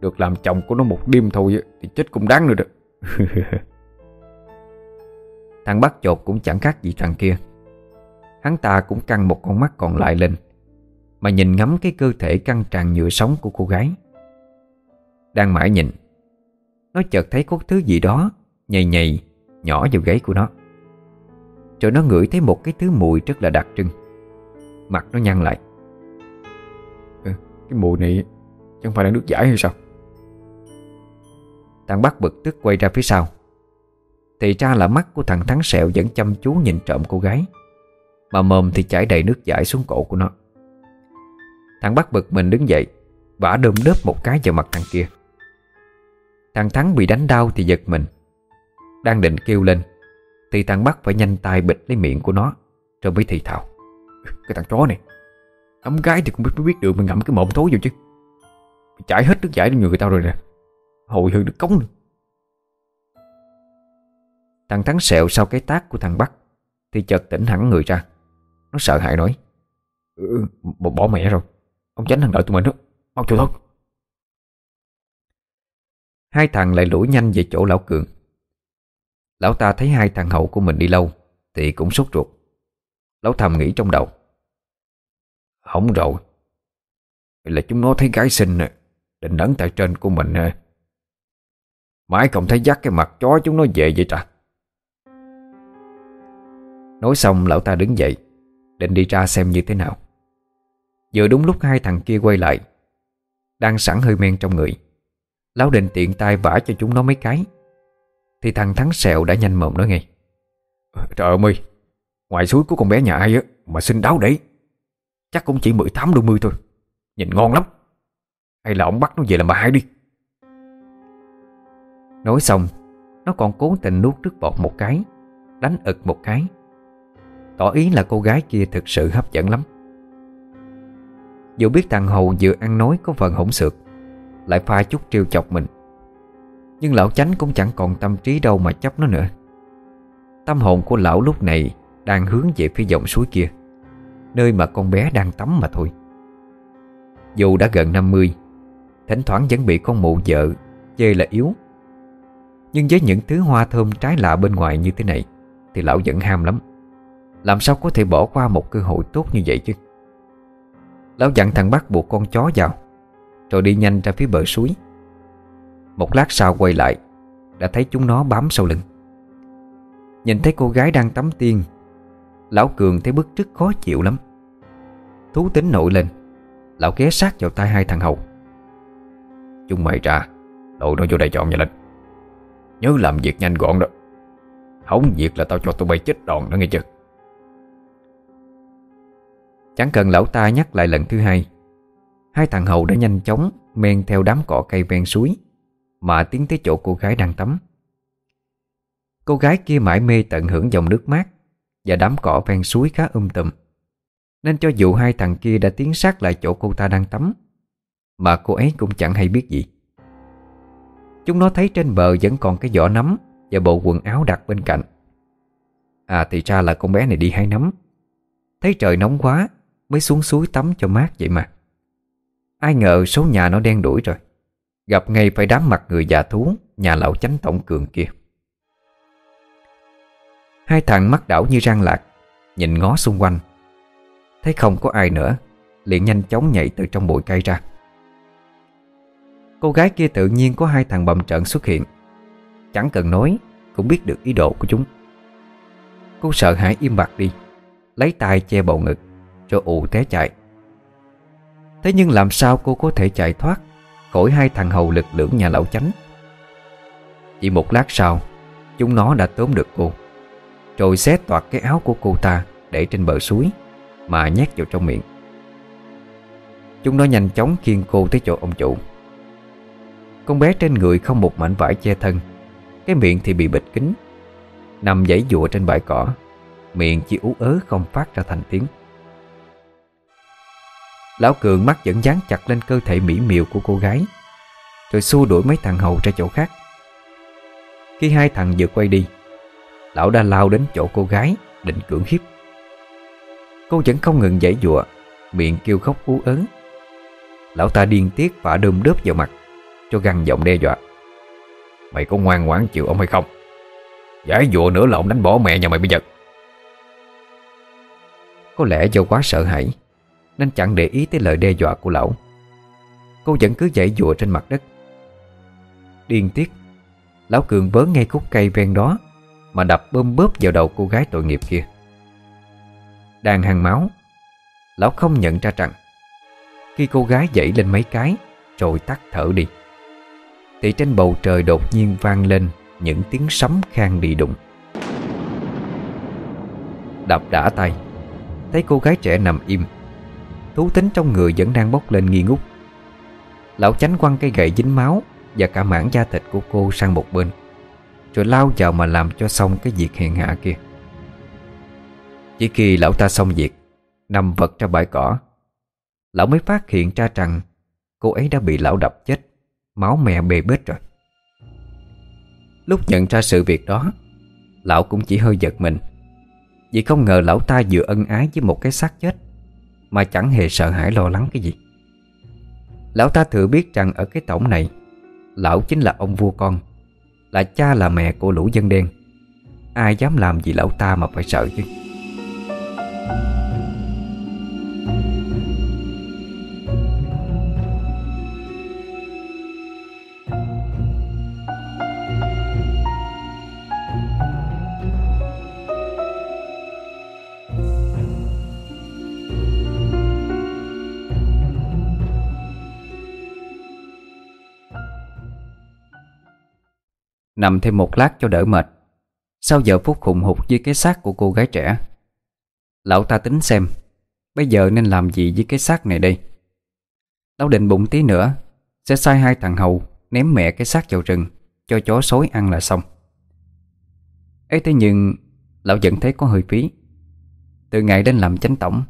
Được làm chồng của nó một đêm thôi á, Thì chết cũng đáng nữa đó. Thằng bắt chột cũng chẳng khác gì thằng kia. Hắn ta cũng căng một con mắt còn lại lên, Mà nhìn ngắm cái cơ thể căng tràn nhựa sống của cô gái. Đang mãi nhìn, Nó chợt thấy có thứ gì đó Nhầy nhầy Nhỏ vào gáy của nó. Rồi nó ngửi thấy một cái thứ mùi rất là đặc trưng. Mặt nó nhăn lại. Ừ, Cái mùi này Chẳng phải là nước giải hay sao? Thằng bắt bực tức quay ra phía sau. Thì ra là mắt của thằng Thắng Sẹo Vẫn chăm chú nhìn trộm cô gái Mà mồm thì chảy đầy nước giải xuống cổ của nó. Thằng bắt bực mình đứng dậy Vả đơm đớp một cái vào mặt thằng kia. Thằng Thắng bị đánh đau thì giật mình. Đang định kêu lên Thì thằng bắt phải nhanh tay bịt lấy miệng của nó Rồi mới thì thào. Cái thằng chó này. Ấm gái thì cũng biết biết được mình ngậm cái mồm thối vô chứ. Chảy hết nước giải lên người tao rồi nè. Hồi hư được cống nữa. Thằng Thắng sẹo sau cái tác của thằng Bắc Thì chợt tỉnh hẳn người ra. Nó sợ hãi nói ừ, ừ bỏ, mẹ rồi. Ông tránh thằng đợi tụi mình đó. Mau chịu thôi. Hai thằng lại lủi nhanh về chỗ lão Cường. Lão ta thấy hai thằng hậu của mình đi lâu Thì cũng sốt ruột. Lão thầm nghĩ trong đầu không rồi. Là chúng nó thấy gái xinh Định đấn tại trên của mình Mãi không thấy dắt cái mặt chó chúng nó về vậy ta. Nói xong, lão ta đứng dậy, Định đi ra xem như thế nào. Vừa đúng lúc hai thằng kia quay lại, Đang sẵn hơi men trong người. Lão định tiện tay vả cho chúng nó mấy cái, Thì thằng Thắng Sẹo đã nhanh mồm nói ngay. Ờ, trời ơi Ngoài suối của con bé nhà ai á Mà xinh đáo đấy? Chắc cũng chỉ 18 đôi mươi thôi. Nhìn ngon lắm. Hay là ông bắt nó về làm bà hai đi. Nói xong, Nó còn cố tình nuốt nước bọt một cái, Đánh ực một cái. Tỏ ý là cô gái kia thực sự hấp dẫn lắm. Dù biết thằng Hầu vừa ăn nói có phần hỗn xược, Lại pha chút trêu chọc mình. Nhưng lão chánh cũng chẳng còn tâm trí đâu mà chấp nó nữa. Tâm hồn của lão lúc này Đang hướng về phía dòng suối kia. Nơi mà con bé đang tắm mà thôi. Dù đã gần 50 Thỉnh thoảng vẫn bị con mụ vợ Chê là yếu. Nhưng với những thứ hoa thơm trái lạ bên ngoài như thế này Thì lão vẫn ham lắm. Làm sao có thể bỏ qua một cơ hội tốt như vậy chứ? Lão dặn thằng bắt buộc con chó vào, Rồi đi nhanh ra phía bờ suối. Một lát sau quay lại, Đã thấy chúng nó bám sau lưng. Nhìn thấy cô gái đang tắm tiên Lão Cường thấy bức rất khó chịu lắm. Thú tính nổi lên. Lão ghé sát vào tay hai thằng hầu. Chúng mày ra Đội nó vô đây chọn nhà lên Nhớ làm việc nhanh gọn đó. Không việc là tao cho tụi bay chết đòn đó nghe chưa? Chẳng cần lão ta nhắc lại lần thứ hai Hai thằng hầu đã nhanh chóng Men theo đám cỏ cây ven suối Mà tiến tới chỗ cô gái đang tắm. Cô gái kia mãi mê tận hưởng dòng nước mát. Và đám cỏ ven suối khá um tùm. Nên cho dù hai thằng kia đã tiến sát lại chỗ cô ta đang tắm, Mà cô ấy cũng chẳng hay biết gì. Chúng nó thấy trên bờ vẫn còn cái giỏ nấm Và bộ quần áo đặt bên cạnh. À thì ra là con bé này đi hái nấm Thấy trời nóng quá, Mới xuống suối tắm cho mát vậy mà. Ai ngờ số nhà nó đen đuổi rồi. Gặp ngay phải đám mặt người già thú, Nhà lão chánh tổng cường kia. Hai thằng mắt đảo như rang lạc, Nhìn ngó xung quanh. Thấy không có ai nữa, Liền nhanh chóng nhảy từ trong bụi cây ra. Cô gái kia tự nhiên có hai thằng bầm trận xuất hiện. Chẳng cần nói, Cũng biết được ý đồ của chúng. Cô sợ hãi im bặt đi, Lấy tay che bầu ngực Rồi ù té chạy. Thế nhưng làm sao cô có thể chạy thoát Khỏi hai thằng hầu lực lưỡng nhà lão chánh? Chỉ một lát sau, Chúng nó đã tóm được cô. Rồi xé toạt cái áo của cô ta Để trên bờ suối, Mà nhét vào trong miệng. Chúng nó nhanh chóng khiêng cô tới chỗ ông chủ. Con bé trên người không một mảnh vải che thân, Cái miệng thì bị bịt kín, Nằm dãy dụa trên bãi cỏ, Miệng chỉ ú ớ không phát ra thành tiếng. Lão Cường mắt vẫn dán chặt lên cơ thể mỹ miều của cô gái, Rồi xua đuổi mấy thằng hầu ra chỗ khác. Khi hai thằng vừa quay đi Lão đã lao đến chỗ cô gái, Định cưỡng hiếp. Cô vẫn không ngừng dãy dụa Miệng kêu khóc ú ớn Lão ta điên tiết và đơm đớp vào mặt, cho găng giọng đe dọa. Mày có ngoan ngoãn chịu ông hay không? Giải dụa nữa là ông đánh bỏ mẹ nhà mày bây giờ. Có lẽ do quá sợ hãi, Nên chẳng để ý tới lời đe dọa của lão. Cô vẫn cứ dãy dụa trên mặt đất. Điên tiết, Lão Cường vớ ngay khúc cây ven đó mà đập bơm bóp vào đầu cô gái tội nghiệp kia. Đang hăng máu, Lão không nhận ra rằng, Khi cô gái dậy lên mấy cái, Rồi tắt thở đi. Thì trên bầu trời đột nhiên vang lên Những tiếng sấm khang đi đụng Đập đã tay, Thấy cô gái trẻ nằm im. Thú tính trong người vẫn đang bốc lên nghi ngút. Lão tránh quăng cây gậy dính máu Và cả mảng da thịt của cô sang một bên. Rồi lao vào mà làm cho xong cái việc hèn hạ kia. Chỉ khi lão ta xong việc, Nằm vật ra bãi cỏ, Lão mới phát hiện ra rằng Cô ấy đã bị lão đập chết, Máu mè bê bết rồi. Lúc nhận ra sự việc đó, Lão cũng chỉ hơi giật mình, Vì không ngờ lão ta vừa ân ái với một cái xác chết, Mà chẳng hề sợ hãi lo lắng cái gì. Lão ta thừa biết rằng ở cái tổng này, Lão chính là ông vua con là cha là mẹ của lũ dân đen. Ai dám làm gì lão ta mà phải sợ chứ? Nằm thêm một lát cho đỡ mệt. Sau giờ phút khủng hụt với cái xác của cô gái trẻ, Lão ta tính xem, Bây giờ nên làm gì với cái xác này đây? Lão định bụng tí nữa, Sẽ sai hai thằng hầu Ném mẹ cái xác vào rừng, Cho chó sói ăn là xong. Ấy thế nhưng, Lão vẫn thấy có hơi phí. Từ ngày đến làm chánh tổng,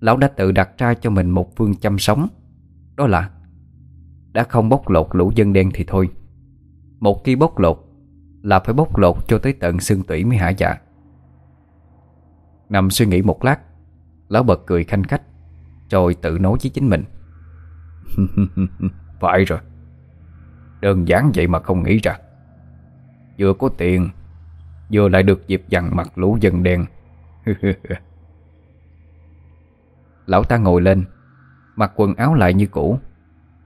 Lão đã tự đặt ra cho mình một phương chăm sống, Đó là Đã không bóc lột lũ dân đen thì thôi một khi bóc lột, Là phải bóc lột cho tới tận xương tủy mới hả dạ? Nằm suy nghĩ một lát, Lão bật cười khanh khách, Rồi tự nói với chính mình. Phải rồi. Đơn giản vậy mà không nghĩ ra. Vừa có tiền, Vừa lại được dịp dằn mặt lũ dân đen. Lão ta ngồi lên, Mặc quần áo lại như cũ,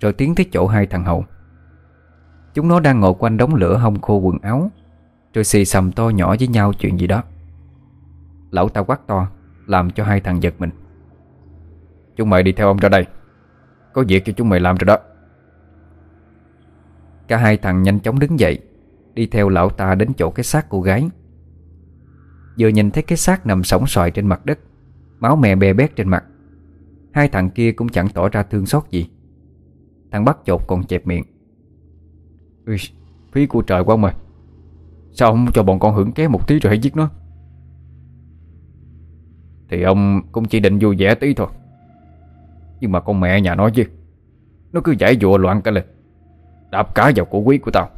Rồi tiến tới chỗ hai thằng hầu. Chúng nó đang ngồi quanh đống lửa hông khô quần áo. Rồi xì xầm to nhỏ với nhau chuyện gì đó. Lão ta quát to, Làm cho hai thằng giật mình. Chúng mày đi theo ông ra đây. Có việc cho chúng mày làm rồi đó. Cả hai thằng nhanh chóng đứng dậy, Đi theo lão ta đến chỗ cái xác cô gái. Vừa nhìn thấy cái xác nằm sóng xoài trên mặt đất, Máu mè bè bét trên mặt, Hai thằng kia cũng chẳng tỏ ra thương xót gì. Thằng bắt chột còn chẹp miệng. Ui, phí của trời quá mà Sao không cho bọn con hưởng ké một tí rồi hãy giết nó? Thì ông cũng chỉ định vui vẻ tí thôi. Nhưng mà con mẹ nhà nói chứ Nó cứ giải dụa loạn cả lên. Đạp cả vào cổ quý của tao.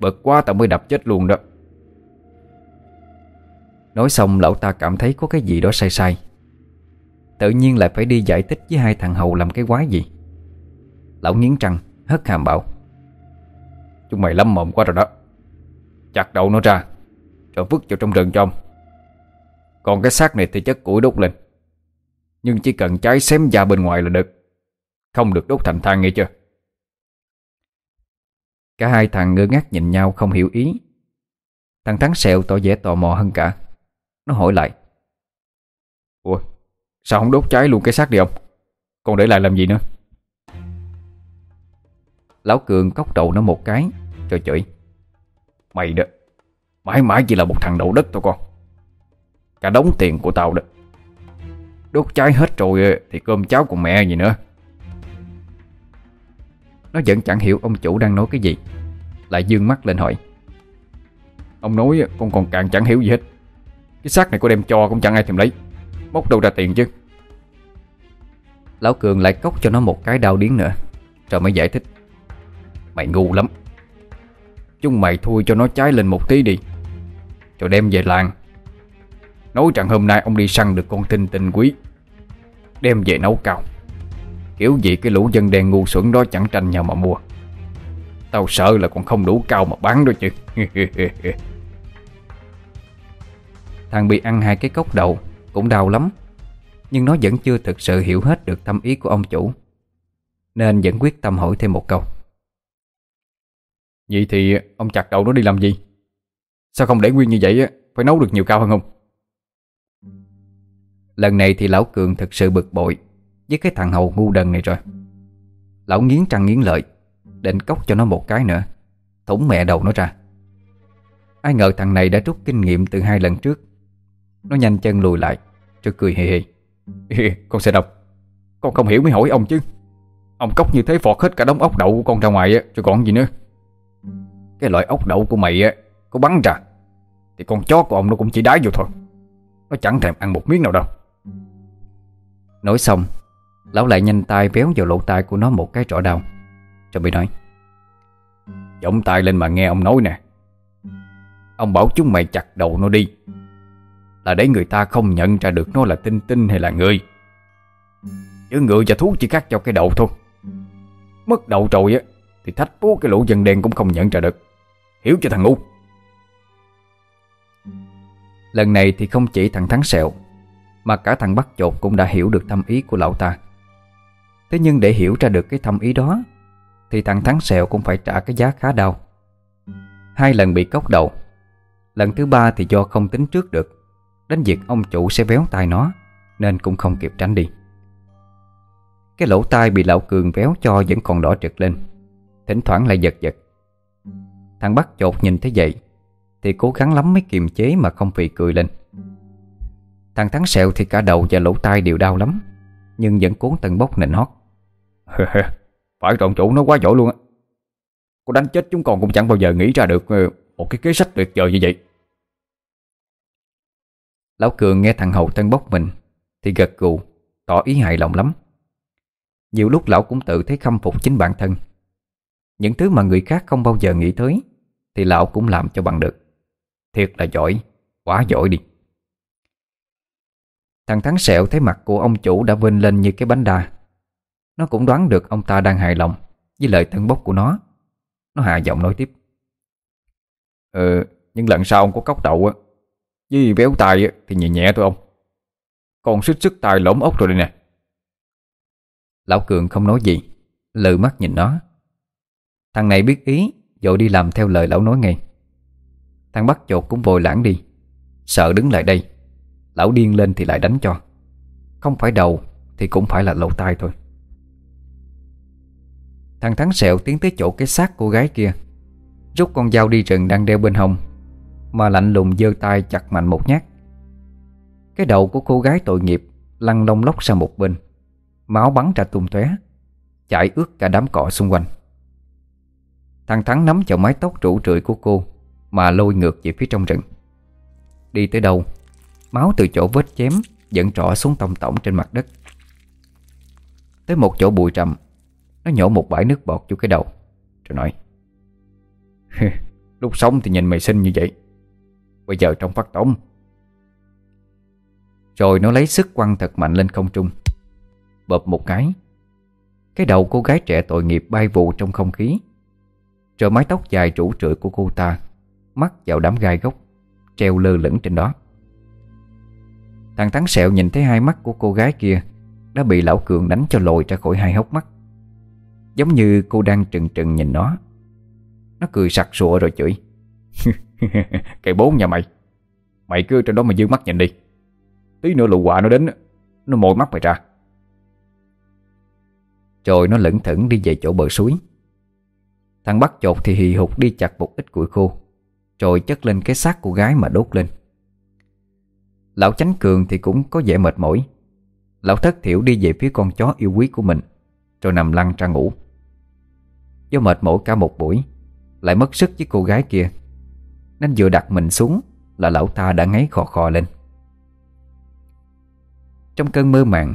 Bực quá tao mới đập chết luôn đó. Nói xong lão ta cảm thấy có cái gì đó sai sai. Tự nhiên lại phải đi giải thích với hai thằng hầu làm cái quái gì. Lão nghiến răng hất hàm bảo Chúng mày lắm mồm quá rồi đó. Chặt đầu nó ra Rồi vứt vào trong rừng cho ông. Còn cái xác này thì chất củi đốt lên. Nhưng chỉ cần cháy xém da bên ngoài là được. Không được đốt thành than nghe chưa? Cả hai thằng ngơ ngác nhìn nhau không hiểu ý. Thằng Thắng Sẹo tỏ vẻ tò mò hơn cả. Nó hỏi lại. Ủa, Sao không đốt cháy luôn cái xác đi ông? Còn để lại làm gì nữa? Lão Cường cốc đầu nó một cái cho chửi. Mày đó, Mãi mãi chỉ là một thằng đậu đất thôi con. Cả đống tiền của tao đó. Đốt cháy hết rồi Thì cơm cháo của mẹ gì nữa. Nó vẫn chẳng hiểu ông chủ đang nói cái gì. Lại dương mắt lên hỏi. Ông nói con còn càng chẳng hiểu gì hết. Cái xác này có đem cho cũng chẳng ai thèm lấy. Móc đâu ra tiền chứ. Lão Cường lại cốc cho nó một cái đau điếng nữa, Rồi mới giải thích. Mày ngu lắm. Chúng mày thui cho nó cháy lên một tí đi. Rồi đem về làng. Nói rằng hôm nay ông đi săn được con tinh tinh quý. Đem về nấu cao. Kiểu gì cái lũ dân đen ngu xuẩn đó chẳng tranh nhau mà mua. Tao sợ là còn không đủ cao mà bán đó chứ. Thằng bị ăn hai cái cốc đầu, Cũng đau lắm. Nhưng nó vẫn chưa thực sự hiểu hết được tâm ý của ông chủ. Nên vẫn quyết tâm hỏi thêm một câu. Vậy thì ông chặt đầu nó đi làm gì? Sao không để nguyên như vậy Phải nấu được nhiều cao hơn không? Lần này thì Lão Cường thực sự bực bội Với cái thằng hầu ngu đần này rồi. Lão nghiến trăng nghiến lợi, Định cốc cho nó một cái nữa, Thủng mẹ đầu nó ra. Ai ngờ thằng này đã rút kinh nghiệm từ hai lần trước. Nó nhanh chân lùi lại, Rồi cười hề hề. Con sẽ đọc. Con không hiểu mới hỏi ông chứ. Ông cốc như thế phọt hết cả đống ốc đậu của con ra ngoài Rồi còn gì nữa? Cái loại ốc đậu của mày á, Có bắn ra, Thì con chó của ông nó cũng chỉ đái vô thôi. Nó chẳng thèm ăn một miếng nào đâu. Nói xong, Lão lại nhanh tay véo vào lỗ tai của nó một cái rõ đau. Rồi bị nói, Giọng tay lên mà nghe ông nói nè. Ông bảo chúng mày chặt đầu nó đi. Là để người ta không nhận ra được nó là tinh tinh hay là người. Chứ người và thú chỉ khác cho cái đầu thôi. Mất đầu rồi á, Thì thách bố cái lỗ dân đen cũng không nhận ra được. Hiểu cho thằng ngu. Lần này thì không chỉ thằng Thắng Sẹo, Mà cả thằng Bắt Chột cũng đã hiểu được thâm ý của lão ta. Thế nhưng để hiểu ra được cái thâm ý đó, Thì thằng Thắng Sẹo cũng phải trả cái giá khá đau. Hai lần bị cốc đầu, Lần thứ ba thì do không tính trước được, Đến việc ông chủ sẽ véo tai nó, Nên cũng không kịp tránh đi. Cái lỗ tai bị lão cường véo cho vẫn còn đỏ trực lên, Thỉnh thoảng lại giật giật. Thằng bắt chột nhìn thấy vậy Thì cố gắng lắm mới kiềm chế mà không phì cười lên. Thằng thắng sẹo thì cả đầu và lỗ tai đều đau lắm Nhưng vẫn cố tận bốc nịnh hót. Phải trọn chủ nó quá giỏi luôn á. Cô đánh chết chúng còn cũng chẳng bao giờ nghĩ ra được ờ, một cái kế sách tuyệt vời như vậy. Lão Cường nghe thằng Hậu Tân bốc mình Thì gật gù Tỏ ý hài lòng lắm. Nhiều lúc lão cũng tự thấy khâm phục chính bản thân. Những thứ mà người khác không bao giờ nghĩ tới thì lão cũng làm cho bằng được. Thiệt là giỏi Quá giỏi đi. Thằng Thắng Sẹo thấy mặt của ông chủ đã vinh lên như cái bánh đa. Nó cũng đoán được ông ta đang hài lòng Với lời tân bốc của nó. Nó hạ giọng nói tiếp. Ờ, nhưng lần sau ông có cốc đậu á Với béo tài thì nhẹ nhẹ thôi ông. Còn xích sức tài lỗm ốc rồi đây nè. Lão Cường không nói gì Lừ mắt nhìn nó. Thằng này biết ý Dội đi làm theo lời lão nói ngay. Thằng bắt chột cũng vội lãng đi. Sợ đứng lại đây, Lão điên lên thì lại đánh cho. Không phải đầu thì cũng phải là lỗ tai thôi. Thằng Thắng Sẹo tiến tới chỗ cái xác cô gái kia. Rút con dao đi rừng đang đeo bên hông, Mà lạnh lùng giơ tay chặt mạnh một nhát. Cái đầu của cô gái tội nghiệp Lăn lông lóc sang một bên, Máu bắn ra tung tóe, chảy ướt cả đám cỏ xung quanh. Thằng Thắng nắm vào mái tóc rủ rượi của cô, Mà lôi ngược về phía trong rừng. Đi tới đâu, Máu từ chỗ vết chém Dẫn trỏ xuống tông tổng trên mặt đất. Tới một chỗ bụi trầm, Nó nhổ một bãi nước bọt vô cái đầu, Rồi nói Lúc sống thì nhìn mày xinh như vậy, Bây giờ trong phát tống. Rồi nó lấy sức quăng thật mạnh lên không trung Bợp một cái. Cái đầu cô gái trẻ tội nghiệp bay vụ trong không khí rồi mái tóc dài rủ rượi của cô ta, Mắc vào đám gai gốc Treo lơ lửng trên đó. Thằng Thắng Sẹo nhìn thấy hai mắt của cô gái kia Đã bị Lão Cường đánh cho lồi ra khỏi hai hốc mắt. Giống như cô đang trừng trừng nhìn nó. Nó cười sặc sụa rồi chửi. Cái bốn nhà mày. Mày cứ trên đó mà dương mắt nhìn đi. Tí nữa lụ quạ nó đến, Nó mồi mắt mày ra. Rồi nó lững thững đi về chỗ bờ suối. Thằng bắt chột thì hì hục đi chặt một ít củi khô, Rồi chất lên cái xác cô gái mà đốt lên. Lão Chánh Cường thì cũng có vẻ mệt mỏi. Lão thất thiểu đi về phía con chó yêu quý của mình, Rồi nằm lăn ra ngủ. Do mệt mỏi cả một buổi, Lại mất sức với cô gái kia. Nên vừa đặt mình xuống Là lão ta đã ngáy khò khò lên. Trong cơn mơ màng,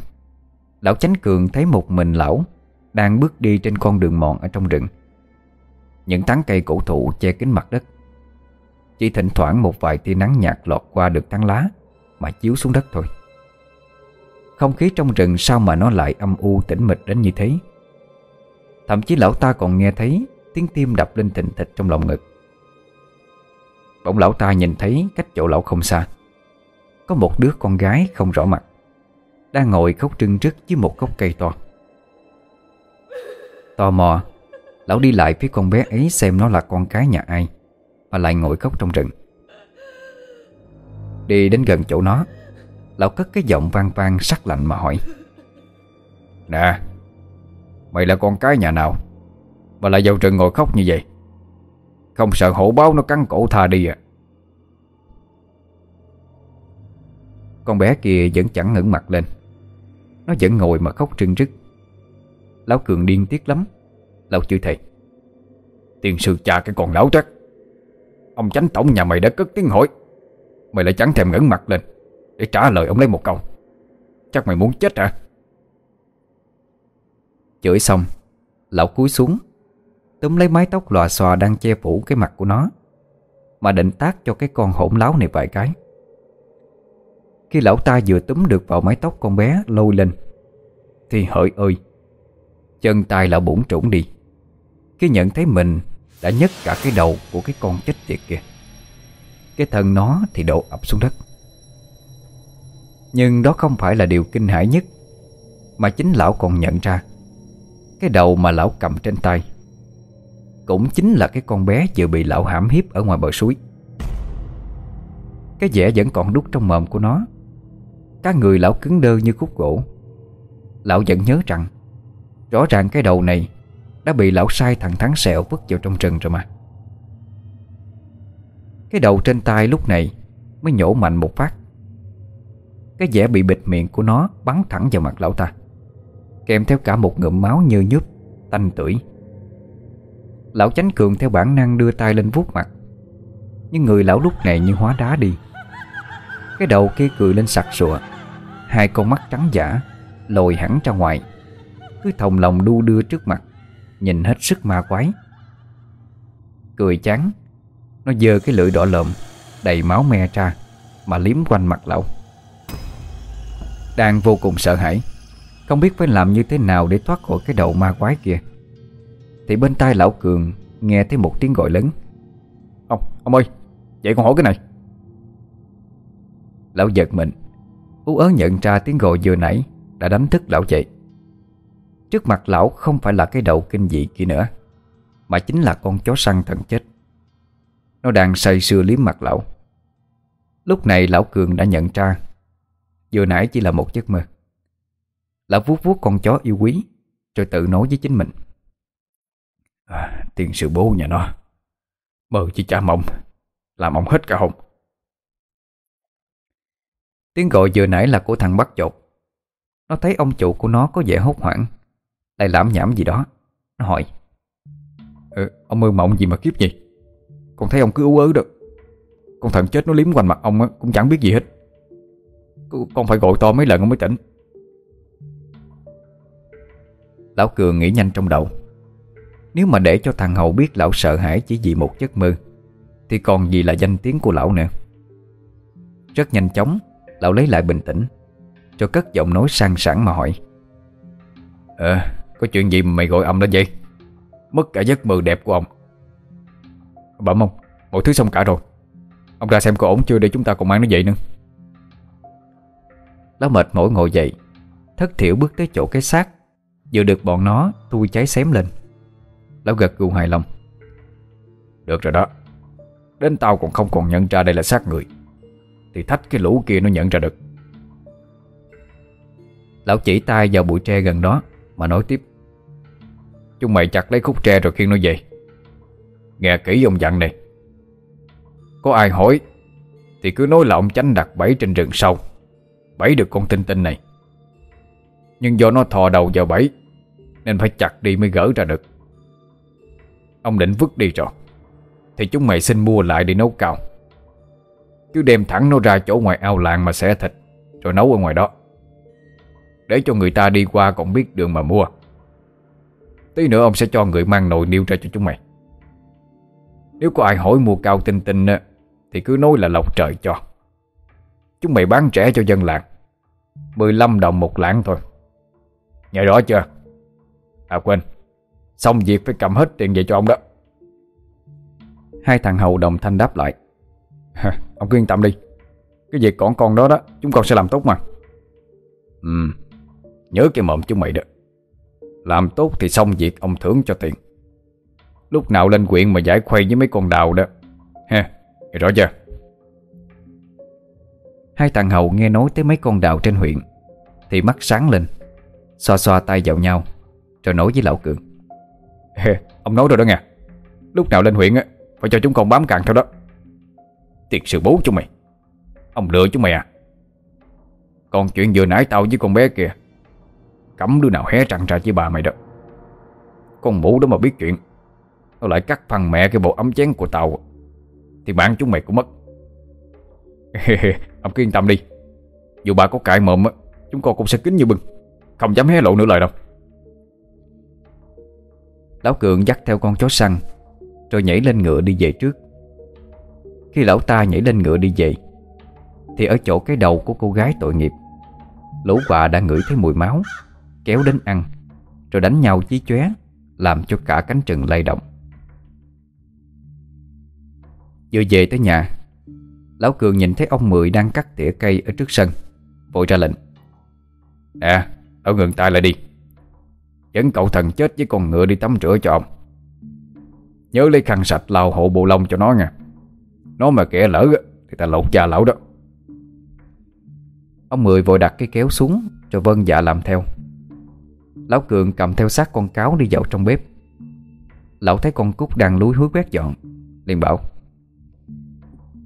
Lão Chánh Cường thấy một mình lão Đang bước đi trên con đường mòn ở trong rừng. Những tán cây cổ thụ che kín mặt đất. Chỉ thỉnh thoảng một vài tia nắng nhạt lọt qua được tán lá Mà chiếu xuống đất thôi. Không khí trong rừng sao mà nó lại âm u tĩnh mịch đến như thế? Thậm chí lão ta còn nghe thấy Tiếng tim đập lên thình thịch trong lòng ngực. Bỗng lão ta nhìn thấy cách chỗ lão không xa. Có một đứa con gái không rõ mặt, Đang ngồi khóc trưng rức dưới một gốc cây to. Tò mò Lão đi lại phía con bé ấy xem nó là con cái nhà ai, Mà lại ngồi khóc trong rừng. Đi đến gần chỗ nó, Lão cất cái giọng vang vang, sắc lạnh mà hỏi. Nè, Mày là con cái nhà nào Mà lại vào rừng ngồi khóc như vậy? Không sợ hổ báo nó cắn cổ tha đi à? Con bé kia vẫn chẳng ngẩng mặt lên. Nó vẫn ngồi mà khóc trưng rức. Lão Cường điên tiết lắm. Lão chửi thầy Tiền sư cha cái con lão trắc Ông chánh tổng nhà mày đã cất tiếng hỏi. Mày lại chẳng thèm ngẩng mặt lên Để trả lời ông lấy một câu. Chắc mày muốn chết hả? Chửi xong, Lão cúi xuống, Túm lấy mái tóc lòa xòa đang che phủ cái mặt của nó, Mà định tác cho cái con hỗn láo này vài cái. Khi lão ta vừa túm được vào mái tóc con bé lôi lên, Thì hỡi ơi, Chân tay lão bủng trũng đi. Khi nhận thấy mình đã nhấc cả cái đầu của cái con chết tiệt kia. Cái thân nó thì đổ ập xuống đất. Nhưng đó không phải là điều kinh hãi nhất Mà chính lão còn nhận ra. Cái đầu mà lão cầm trên tay Cũng chính là cái con bé vừa bị lão hãm hiếp ở ngoài bờ suối. Cái vẻ vẫn còn đút trong mồm của nó. Các người lão cứng đơ như khúc gỗ. Lão vẫn nhớ rằng, Rõ ràng cái đầu này đã bị lão sai thằng thắng sẹo vứt vào trong rừng rồi mà. Cái đầu trên tay lúc này Mới nhổ mạnh một phát. Cái vẻ bị bịt miệng của nó Bắn thẳng vào mặt lão ta, Kèm theo cả một ngụm máu như nhúp, Tanh tưởi. Lão chánh cường theo bản năng đưa tay lên vuốt mặt, Nhưng người lão lúc này như hóa đá đi. Cái đầu kia cười lên sặc sụa, Hai con mắt trắng giả Lồi hẳn ra ngoài, cứ thòng lòng đu đưa trước mặt. Nhìn hết sức ma quái. Cười chán Nó dơ cái lưỡi đỏ lợm Đầy máu me ra Mà liếm quanh mặt lão. Đang vô cùng sợ hãi Không biết phải làm như thế nào để thoát khỏi cái đầu ma quái kia. Thì bên tai lão Cường Nghe thấy một tiếng gọi lớn. Ông, ông ơi Vậy con hỏi cái này. Lão giật mình Ú ớ nhận ra tiếng gọi vừa nãy Đã đánh thức lão dậy. Trước mặt lão không phải là cái đầu kinh dị kia nữa Mà chính là con chó săn thần chết. Nó đang say sưa liếm mặt lão. Lúc này lão Cường đã nhận ra Vừa nãy chỉ là một giấc mơ. Lão vuốt vuốt con chó yêu quý Rồi tự nói với chính mình. À, Tiền sự bố nhà nó Mơ chỉ cha mộng Làm ông hết cả hồn. Tiếng gọi vừa nãy là của thằng bắt chột. Nó thấy ông chủ của nó có vẻ hốt hoảng lại lãm nhảm gì đó? Nó hỏi. Ừ, Ông mơ mộng gì mà kiếp gì Con thấy ông cứ ú ớ được Con thần chết nó liếm quanh mặt ông cũng chẳng biết gì hết. Con phải gọi to mấy lần ông mới tỉnh. Lão Cường nghĩ nhanh trong đầu. Nếu mà để cho thằng Hậu biết lão sợ hãi chỉ vì một giấc mơ Thì còn gì là danh tiếng của lão nữa. Rất nhanh chóng Lão lấy lại bình tĩnh Cho cất giọng nói sang sảng mà hỏi. Ờ có chuyện gì mà mày gọi ông lên vậy? Mất cả giấc mơ đẹp của ông. Bẩm ông Mọi thứ xong cả rồi. Ông ra xem có ổn chưa để chúng ta còn mang nó dậy nữa. Lão mệt mỏi ngồi dậy, Thất thiểu bước tới chỗ cái xác, Vừa được bọn nó thui cháy xém lên. Lão gật gù hài lòng. Được rồi đó, Đến tao còn không còn nhận ra đây là xác người, Thì thách cái lũ kia nó nhận ra được. Lão chỉ tay vào bụi tre gần đó mà nói tiếp. Chúng mày chặt lấy khúc tre rồi khiêng nó về. Nghe kỹ ông dặn này. Có ai hỏi, Thì cứ nói là ông chánh đặt bẫy trên rừng sâu Bẫy được con tinh tinh này. Nhưng do nó thò đầu vào bẫy, Nên phải chặt đi mới gỡ ra được. Ông định vứt đi rồi, Thì chúng mày xin mua lại để nấu cào Cứ đem thẳng nó ra chỗ ngoài ao làng mà xẻ thịt, Rồi nấu ở ngoài đó. Để cho người ta đi qua còn biết đường mà mua. Tí nữa ông sẽ cho người mang nồi niêu ra cho chúng mày. Nếu có ai hỏi mua cao tinh tinh Thì cứ nói là lộc trời cho. Chúng mày bán trẻ cho dân làng. 15 đồng một lãng thôi. Nghe rõ chưa? À quên. Xong việc phải cầm hết tiền về cho ông đó. Hai thằng hầu đồng thanh đáp lại. Ông cứ yên tâm đi. Cái việc còn con đó đó, Chúng con sẽ làm tốt mà. Ừ. Nhớ cái mộm chúng mày đó. Làm tốt thì xong việc ông thưởng cho tiền. Lúc nào lên quyện mà giải khuây với mấy con đào đó. Ha Rõ chưa? Hai thằng hầu nghe nói tới mấy con đào trên huyện Thì mắt sáng lên Xoa xoa tay vào nhau Rồi nói với lão Cường. Hey, Ông nói rồi đó nha Lúc nào lên huyện á Phải cho chúng con bám càng theo đó. Tiệt sự bố chúng mày. Ông lừa chúng mày à. Còn chuyện vừa nãy tao với con bé kìa Cấm đứa nào hé trăng ra với bà mày đó. Con mũ đó mà biết chuyện, Nó lại cắt phần mẹ cái bộ ấm chén của tao. Thì bạn chúng mày cũng mất. Ông cứ yên tâm đi. Dù bà có cãi mồm á, Chúng con cũng sẽ kính như bưng. Không dám hé lộ nửa lời đâu. Lão Cường dắt theo con chó săn, Rồi nhảy lên ngựa đi về trước. Khi lão ta nhảy lên ngựa đi về, Thì ở chỗ cái đầu của cô gái tội nghiệp, Lũ quạ đã ngửi thấy mùi máu. Kéo đến ăn Rồi đánh nhau chí chóe Làm cho cả cánh rừng lay động. Vừa về tới nhà Lão Cường nhìn thấy ông Mười đang cắt tỉa cây ở trước sân Vội ra lệnh. Nè, ở ngừng tay lại đi. Dẫn cậu thần chết với con ngựa đi tắm rửa cho ông. Nhớ lấy khăn sạch lau hộ bộ lông cho nó nha. Nó mà kẻ lỡ Thì ta lột da lão đó. Ông Mười vội đặt cái kéo xuống Rồi vân dạ làm theo. Lão Cường cầm theo xác con cáo đi vào trong bếp. Lão thấy con Cúc đang lúi húi quét dọn liền bảo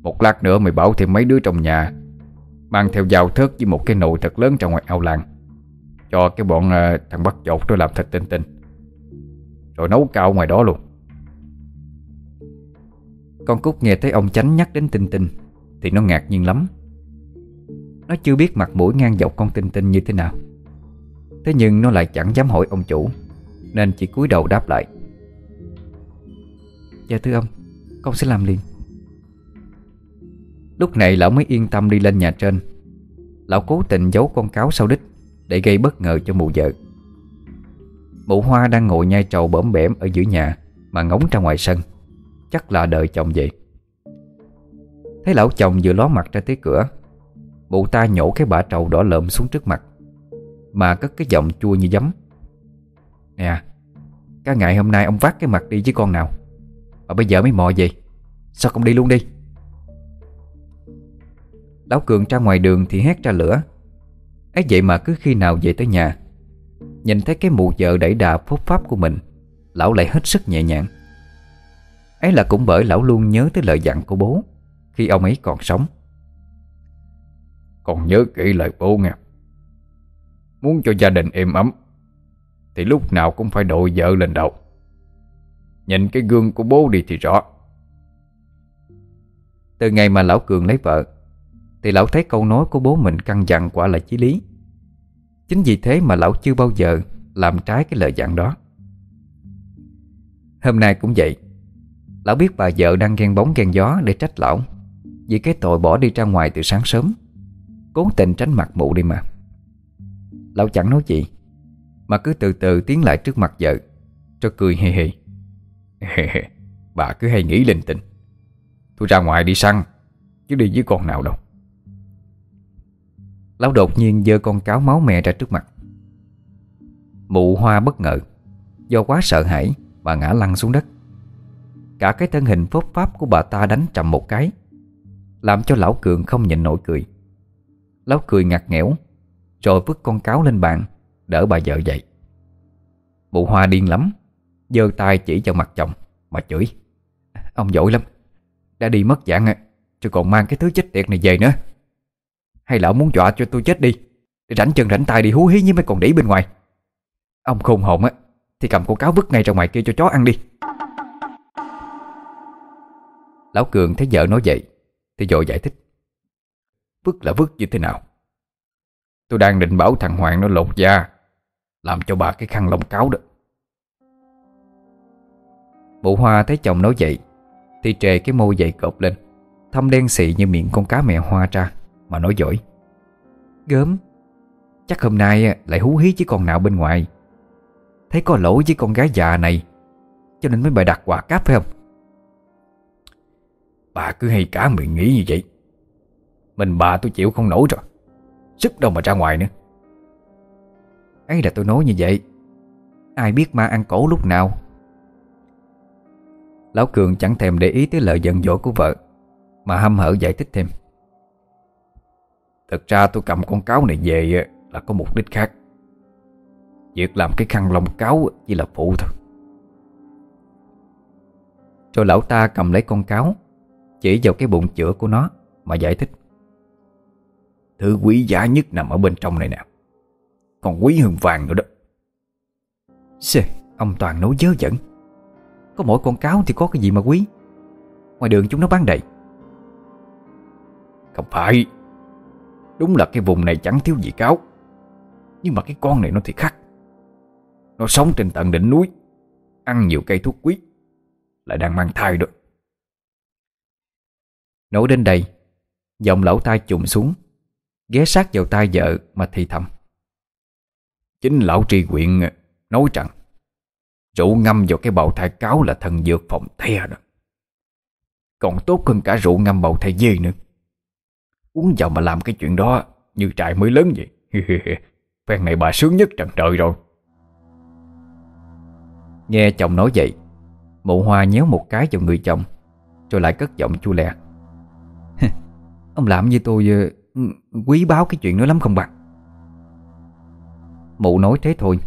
Một lát nữa mày bảo thêm mấy đứa trong nhà Mang theo dao thớt với một cái nồi thật lớn trong ngoài ao làng Cho cái bọn uh, thằng bắt chột tôi làm thịt tinh tinh Rồi nấu cao ngoài đó luôn. Con Cúc nghe thấy ông Chánh nhắc đến Tinh Tinh Thì nó ngạc nhiên lắm. Nó chưa biết mặt mũi ngang dọc con Tinh Tinh như thế nào. Thế nhưng nó lại chẳng dám hỏi ông chủ, Nên chỉ cúi đầu đáp lại. Dạ thưa ông, Con sẽ làm liền. Lúc này lão mới yên tâm đi lên nhà trên. Lão cố tình giấu con cáo sau đích Để gây bất ngờ cho mụ vợ. Mụ hoa đang ngồi nhai trầu bỡm bẻm Ở giữa nhà Mà ngóng ra ngoài sân. Chắc là đợi chồng vậy Thấy lão chồng vừa ló mặt ra tới cửa, Mụ ta nhổ cái bả trầu đỏ lợm xuống trước mặt. Mà cất cái giọng chua như giấm. Nè Cả ngày hôm nay ông vác cái mặt đi với con nào? Mà bây giờ mới mò gì Sao không đi luôn đi? Lão Cường ra ngoài đường thì hét ra lửa. Ấy vậy mà cứ khi nào về tới nhà, Nhìn thấy cái mụ vợ đẩy đà phốt pháp của mình, Lão lại hết sức nhẹ nhàng. Ấy là cũng bởi lão luôn nhớ tới lời dặn của bố Khi ông ấy còn sống. Còn nhớ kỹ lời bố nha Muốn cho gia đình êm ấm, Thì lúc nào cũng phải đội vợ lên đầu. Nhìn cái gương của bố đi thì rõ. Từ ngày mà lão Cường lấy vợ, Thì lão thấy câu nói của bố mình căn dặn quả là chí lý. Chính vì thế mà lão chưa bao giờ Làm trái cái lời dặn đó. Hôm nay cũng vậy. Lão biết bà vợ đang ghen bóng ghen gió Để trách lão Vì cái tội bỏ đi ra ngoài từ sáng sớm, Cố tình tránh mặt mụ đi mà. Lão chẳng nói gì, Mà cứ từ từ tiến lại trước mặt vợ Cho cười hề hề. Bà cứ hay nghĩ linh tinh. Tôi ra ngoài đi săn, Chứ đi với con nào đâu. Lão đột nhiên giơ con cáo máu mẹ ra trước mặt. Mụ hoa bất ngờ, Do quá sợ hãi, Bà ngã lăn xuống đất. Cả cái thân hình phốp pháp của bà ta đánh trầm một cái, Làm cho lão Cường không nhịn nổi cười. Lão cười ngặt nghẽo rồi vứt con cáo lên bàn, Đỡ bà vợ dậy. Mụ hoa điên lắm, giơ tay chỉ vào mặt chồng Mà chửi, Ông giỏi lắm, Đã đi mất dạng Chứ còn mang cái thứ chết tiệt này về nữa. Hay là ông muốn dọa cho tôi chết đi, Để rảnh chân rảnh tay đi hú hí với mấy con đĩ bên ngoài. Ông khôn hồn á, Thì cầm con cáo vứt ngay ra ngoài kia cho chó ăn đi. Lão Cường thấy vợ nói vậy, Thì vội giải thích, Vứt là vứt như thế nào? Tôi đang định bảo thằng Hoàng nó lột da Làm cho bà cái khăn lông cáo đó. Bộ hoa thấy chồng nói vậy Thì trề cái môi dậy cộp lên Thâm đen xị như miệng con cá mẹ hoa ra Mà nói dỗi Gớm. Chắc hôm nay lại hú hí với con nào bên ngoài. Thấy có lỗi với con gái già này Cho nên mới bày đặt quà cáp phải không? Bà cứ hay cả miệng nghĩ như vậy. Mình bà tôi chịu không nổi rồi Sức đâu mà ra ngoài nữa. Ấy là tôi nói như vậy. Ai biết ma ăn cổ lúc nào. Lão Cường chẳng thèm để ý tới lời giận dỗi của vợ, Mà hâm hở giải thích thêm. Thật ra tôi cầm con cáo này về ờ, là có mục đích khác. Việc làm cái khăn lông cáo chỉ là phụ thôi. Rồi lão ta cầm lấy con cáo, Chỉ vào cái bụng chữa của nó Mà giải thích. Thứ quý giá nhất nằm ở bên trong này nè. Còn quý hơn vàng nữa đó. Xê, ông Toàn nói dớ dẫn. Có mỗi con cáo thì có cái gì mà quý? Ngoài đường chúng nó bán đầy. Không phải. Đúng là cái vùng này chẳng thiếu gì cáo. Nhưng mà cái con này nó thì khác. Nó sống trên tận đỉnh núi. Ăn nhiều cây thuốc quý. Lại đang mang thai được. Nói đến đây Giọng lão tai trùng xuống. Ghé sát vào tai vợ mà thì thầm. Chính lão tri huyện nói rằng, Rượu ngâm vào cái bầu thai cáo là thần dược phòng the đó. Còn tốt hơn cả rượu ngâm bầu thai dê nữa. Uống vào mà làm cái chuyện đó Như trại mới lớn vậy. Phen này bà sướng nhất trần trời rồi. Nghe chồng nói vậy, Mụ hoa nhéo một cái vào người chồng, Rồi lại cất giọng chua lẹ Ông làm như tôi ờ, Quý báo cái chuyện đó lắm không bằng Mụ nói thế thôi,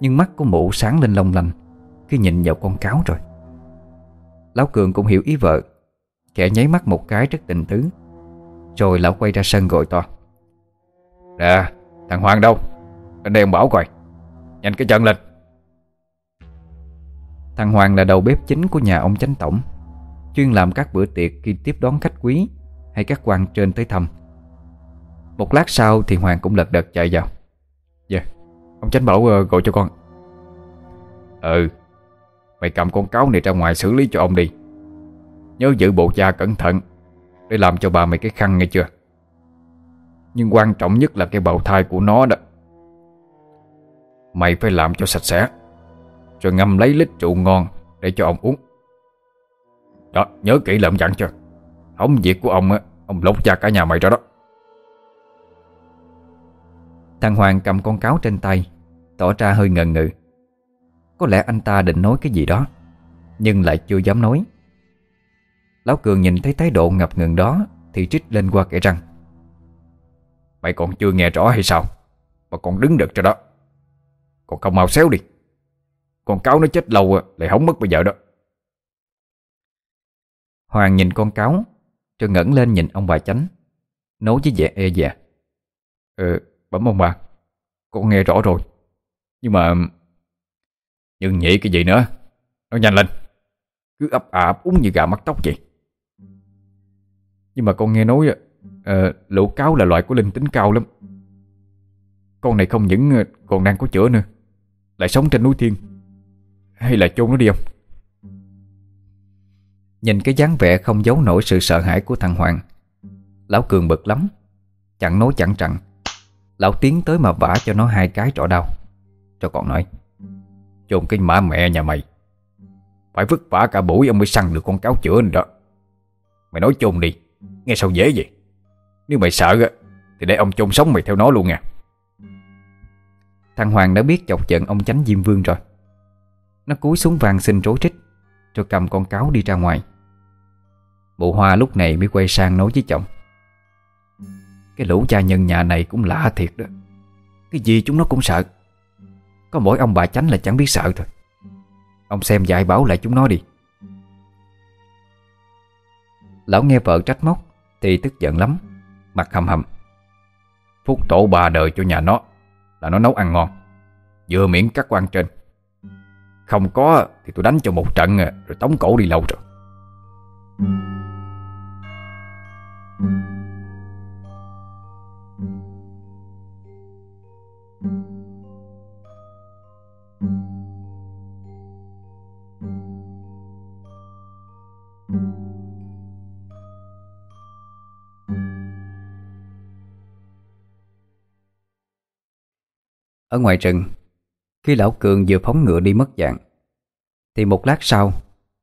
Nhưng mắt của mụ sáng lên long lanh Khi nhìn vào con cáo rồi. Lão Cường cũng hiểu ý vợ Kẻ nháy mắt một cái rất tình tứ, Rồi lão quay ra sân gọi to. Nè, thằng Hoàng đâu? Lên đây ông Bảo coi, Nhanh cái chân lên. Thằng Hoàng là đầu bếp chính của nhà ông chánh tổng, Chuyên làm các bữa tiệc khi tiếp đón khách quý Hay các quan trên tới thăm. Một lát sau thì Hoàng cũng lật đật chạy vào. Dạ Ông chánh bảo uh, gọi cho con. Ừ Mày cầm con cáo này ra ngoài xử lý cho ông đi. Nhớ giữ bộ cha cẩn thận Để làm cho bà mày cái khăn nghe chưa? Nhưng quan trọng nhất là cái bào thai của nó đó. Mày phải làm cho sạch sẽ Rồi ngâm lấy lít rượu ngon Để cho ông uống. Đó nhớ kỹ lợm dặn cho Không việc của ông á Ông lột cha cả nhà mày ra đó. Thằng Hoàng cầm con cáo trên tay, Tỏ ra hơi ngần ngừ. Có lẽ anh ta định nói cái gì đó, Nhưng lại chưa dám nói. Lão Cường nhìn thấy thái độ ngập ngừng đó, Thì trích lên qua kẻ răng. Mày còn chưa nghe rõ hay sao? Mà còn đứng được cho đó. Còn không mau xéo đi. Con cáo nó chết lâu lại hỏng mất bây giờ đó. Hoàng nhìn con cáo, Rồi ngẩng lên nhìn ông bà chánh, Nói với vẻ e dè. Ờ bấm ông bà Con nghe rõ rồi. Nhưng mà Nhưng nhỉ cái gì nữa? Nó nhanh lên. Cứ ấp à ấp úng như gà mắc tóc vậy. Nhưng mà con nghe nói uh, Lũ cáo là loại của linh tính cao lắm. Con này không những ờ, còn đang có chữa nữa. Lại sống trên núi thiên. Hay là chôn nó đi không? Nhìn cái dáng vẻ không giấu nổi sự sợ hãi của thằng Hoàng Lão Cường bực lắm. Chẳng nói chẳng rằng Lão tiến tới mà vả cho nó hai cái trỏ đau. Cho còn nói, Chôn cái mã mẹ nhà mày. Phải vứt vả cả buổi ông mới săn được con cáo chữa này đó. Mày nói chôn đi, Nghe sao dễ vậy? Nếu mày sợ Thì để ông chôn sống mày theo nó luôn nha. Thằng Hoàng đã biết chọc giận ông chánh Diêm Vương rồi. Nó cúi xuống vàng xin rối trích Rồi cầm con cáo đi ra ngoài. Bộ hoa lúc này mới quay sang nói với chồng cái lũ cha nhân nhà này cũng lạ thiệt đó. Cái gì chúng nó cũng sợ. Có mỗi ông bà chánh là chẳng biết sợ thôi. Ông xem dạy bảo lại chúng nó đi. Lão nghe vợ trách móc, Thì tức giận lắm, Mặt hầm hầm. Phúc tổ ba đời cho nhà nó, Là nó nấu ăn ngon, Vừa miệng các quan trên. Không có thì tôi đánh cho một trận à, Rồi tống cổ đi lâu rồi. Ở ngoài rừng, Khi lão Cường vừa phóng ngựa đi mất dạng, Thì một lát sau,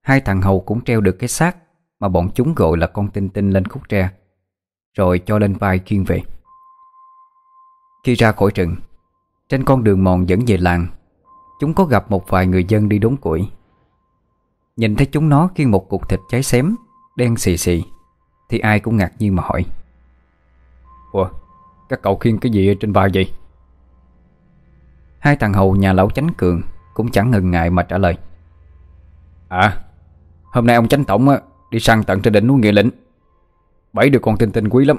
Hai thằng hầu cũng treo được cái xác Mà bọn chúng gọi là con tinh tinh lên khúc tre, Rồi cho lên vai khiên về. Khi ra khỏi rừng, Trên con đường mòn dẫn về làng, Chúng có gặp một vài người dân đi đốn củi. Nhìn thấy chúng nó khiêng một cục thịt cháy xém, Đen xì xì, Thì ai cũng ngạc nhiên mà hỏi, Ủa, Các cậu khiêng cái gì trên vai vậy? Hai thằng hầu nhà lão chánh cường Cũng chẳng ngần ngại mà trả lời. À Hôm nay ông chánh tổng đi săn tận trên đỉnh núi Nghĩa Lĩnh. Bảy được con tinh tinh quý lắm.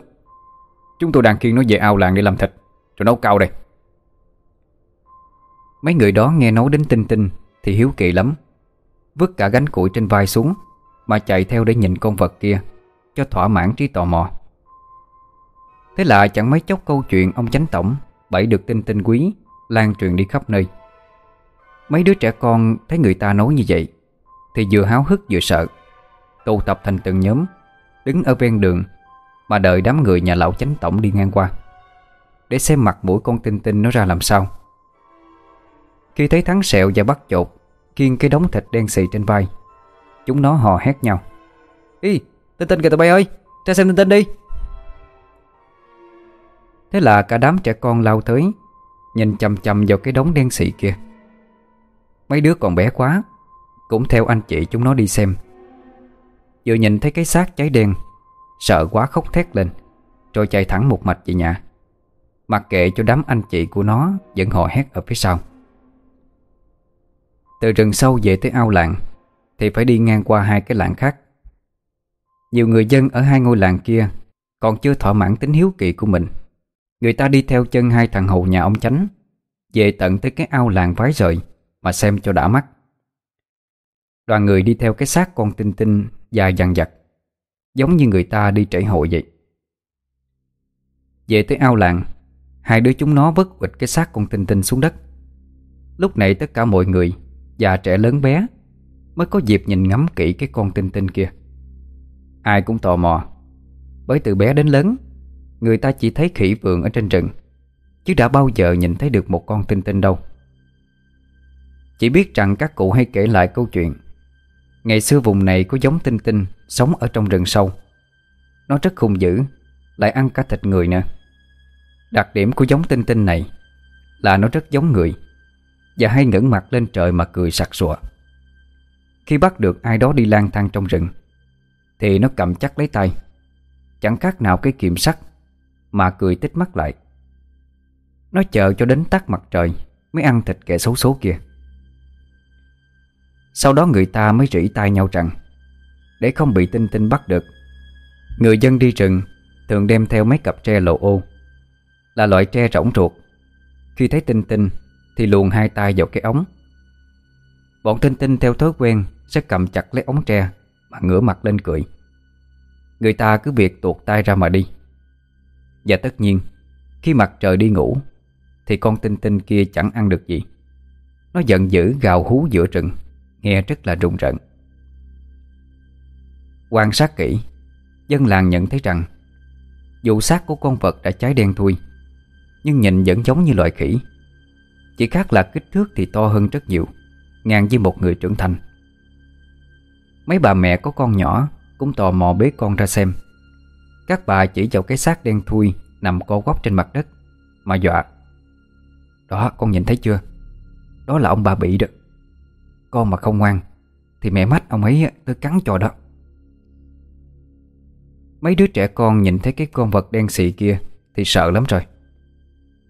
Chúng tôi đang kiên nó về ao làng để làm thịt, Rồi nấu cao đây. Mấy người đó nghe nói đến tinh tinh Thì hiếu kỳ lắm. Vứt cả gánh củi trên vai xuống, Mà chạy theo để nhìn con vật kia, Cho thỏa mãn trí tò mò. Thế là chẳng mấy chốc câu chuyện Ông chánh tổng bẫy được tinh tinh quý Lan truyền đi khắp nơi. Mấy đứa trẻ con thấy người ta nói như vậy Thì vừa háo hức vừa sợ. Tụ tập thành từng nhóm Đứng ở ven đường Mà đợi đám người nhà lão chánh tổng đi ngang qua Để xem mặt mũi con tinh tinh nó ra làm sao. Khi thấy thắng sẹo và bắt chột Kiên cái đống thịt đen xì trên vai Chúng nó hò hét nhau. Ý, tinh tinh kìa tụi bay ơi Ra xem tinh tinh đi. Thế là cả đám trẻ con lao tới Nhìn chầm chầm vào cái đống đen xị kia. Mấy đứa còn bé quá, Cũng theo anh chị chúng nó đi xem. Vừa nhìn thấy cái xác cháy đen, Sợ quá khóc thét lên, Rồi chạy thẳng một mạch về nhà. Mặc kệ cho đám anh chị của nó Vẫn hò hét ở phía sau. Từ rừng sâu về tới ao làng, Thì phải đi ngang qua hai cái làng khác. Nhiều người dân ở hai ngôi làng kia Còn chưa thỏa mãn tính hiếu kỳ của mình. Người ta đi theo chân hai thằng hầu nhà ông chánh, Về tận tới cái ao làng vái rời Mà xem cho đã mắt. Đoàn người đi theo cái xác con tinh tinh Dài dằn dặt Giống như người ta đi trễ hội vậy. Về tới ao làng, Hai đứa chúng nó vứt quịch cái xác con tinh tinh xuống đất. Lúc này tất cả mọi người, Già trẻ lớn bé, Mới có dịp nhìn ngắm kỹ cái con tinh tinh kia. Ai cũng tò mò, Bởi từ bé đến lớn Người ta chỉ thấy khỉ vườn ở trên rừng, Chứ đã bao giờ nhìn thấy được một con tinh tinh đâu. Chỉ biết rằng các cụ hay kể lại câu chuyện, Ngày xưa vùng này có giống tinh tinh Sống ở trong rừng sâu. Nó rất hung dữ, Lại ăn cả thịt người nữa. Đặc điểm của giống tinh tinh này Là nó rất giống người, Và hay ngẩng mặt lên trời mà cười sặc sụa. Khi bắt được ai đó đi lang thang trong rừng, Thì nó cầm chắc lấy tay. Chẳng khác nào cái kiềm sắt mà cười tích mắt lại. Nó chờ cho đến tắt mặt trời, Mới ăn thịt kẻ xấu số kia. Sau đó người ta mới rỉ tay nhau rằng, Để không bị tinh tinh bắt được, Người dân đi rừng Thường đem theo mấy cặp tre lộ ô, Là loại tre rỗng ruột. Khi thấy tinh tinh Thì luồn hai tay vào cái ống. Bọn tinh tinh theo thói quen Sẽ cầm chặt lấy ống tre Mà ngửa mặt lên cười. Người ta cứ việc tuột tay ra mà đi. Và tất nhiên, Khi mặt trời đi ngủ, Thì con tinh tinh kia chẳng ăn được gì. Nó giận dữ gào hú giữa rừng, Nghe rất là rùng rợn. Quan sát kỹ, Dân làng nhận thấy rằng, Dù xác của con vật đã cháy đen thui, Nhưng nhìn vẫn giống như loài khỉ. Chỉ khác là kích thước thì to hơn rất nhiều, Ngang với một người trưởng thành. Mấy bà mẹ có con nhỏ Cũng tò mò bế con ra xem. Các bà chỉ vào cái xác đen thui Nằm co quắp trên mặt đất. Mà dọa, Đó, con nhìn thấy chưa? Đó là ông bà bị đó. Con mà không ngoan Thì mẹ mắt ông ấy tôi cắn cho đó. Mấy đứa trẻ con nhìn thấy cái con vật đen xị kia Thì sợ lắm rồi.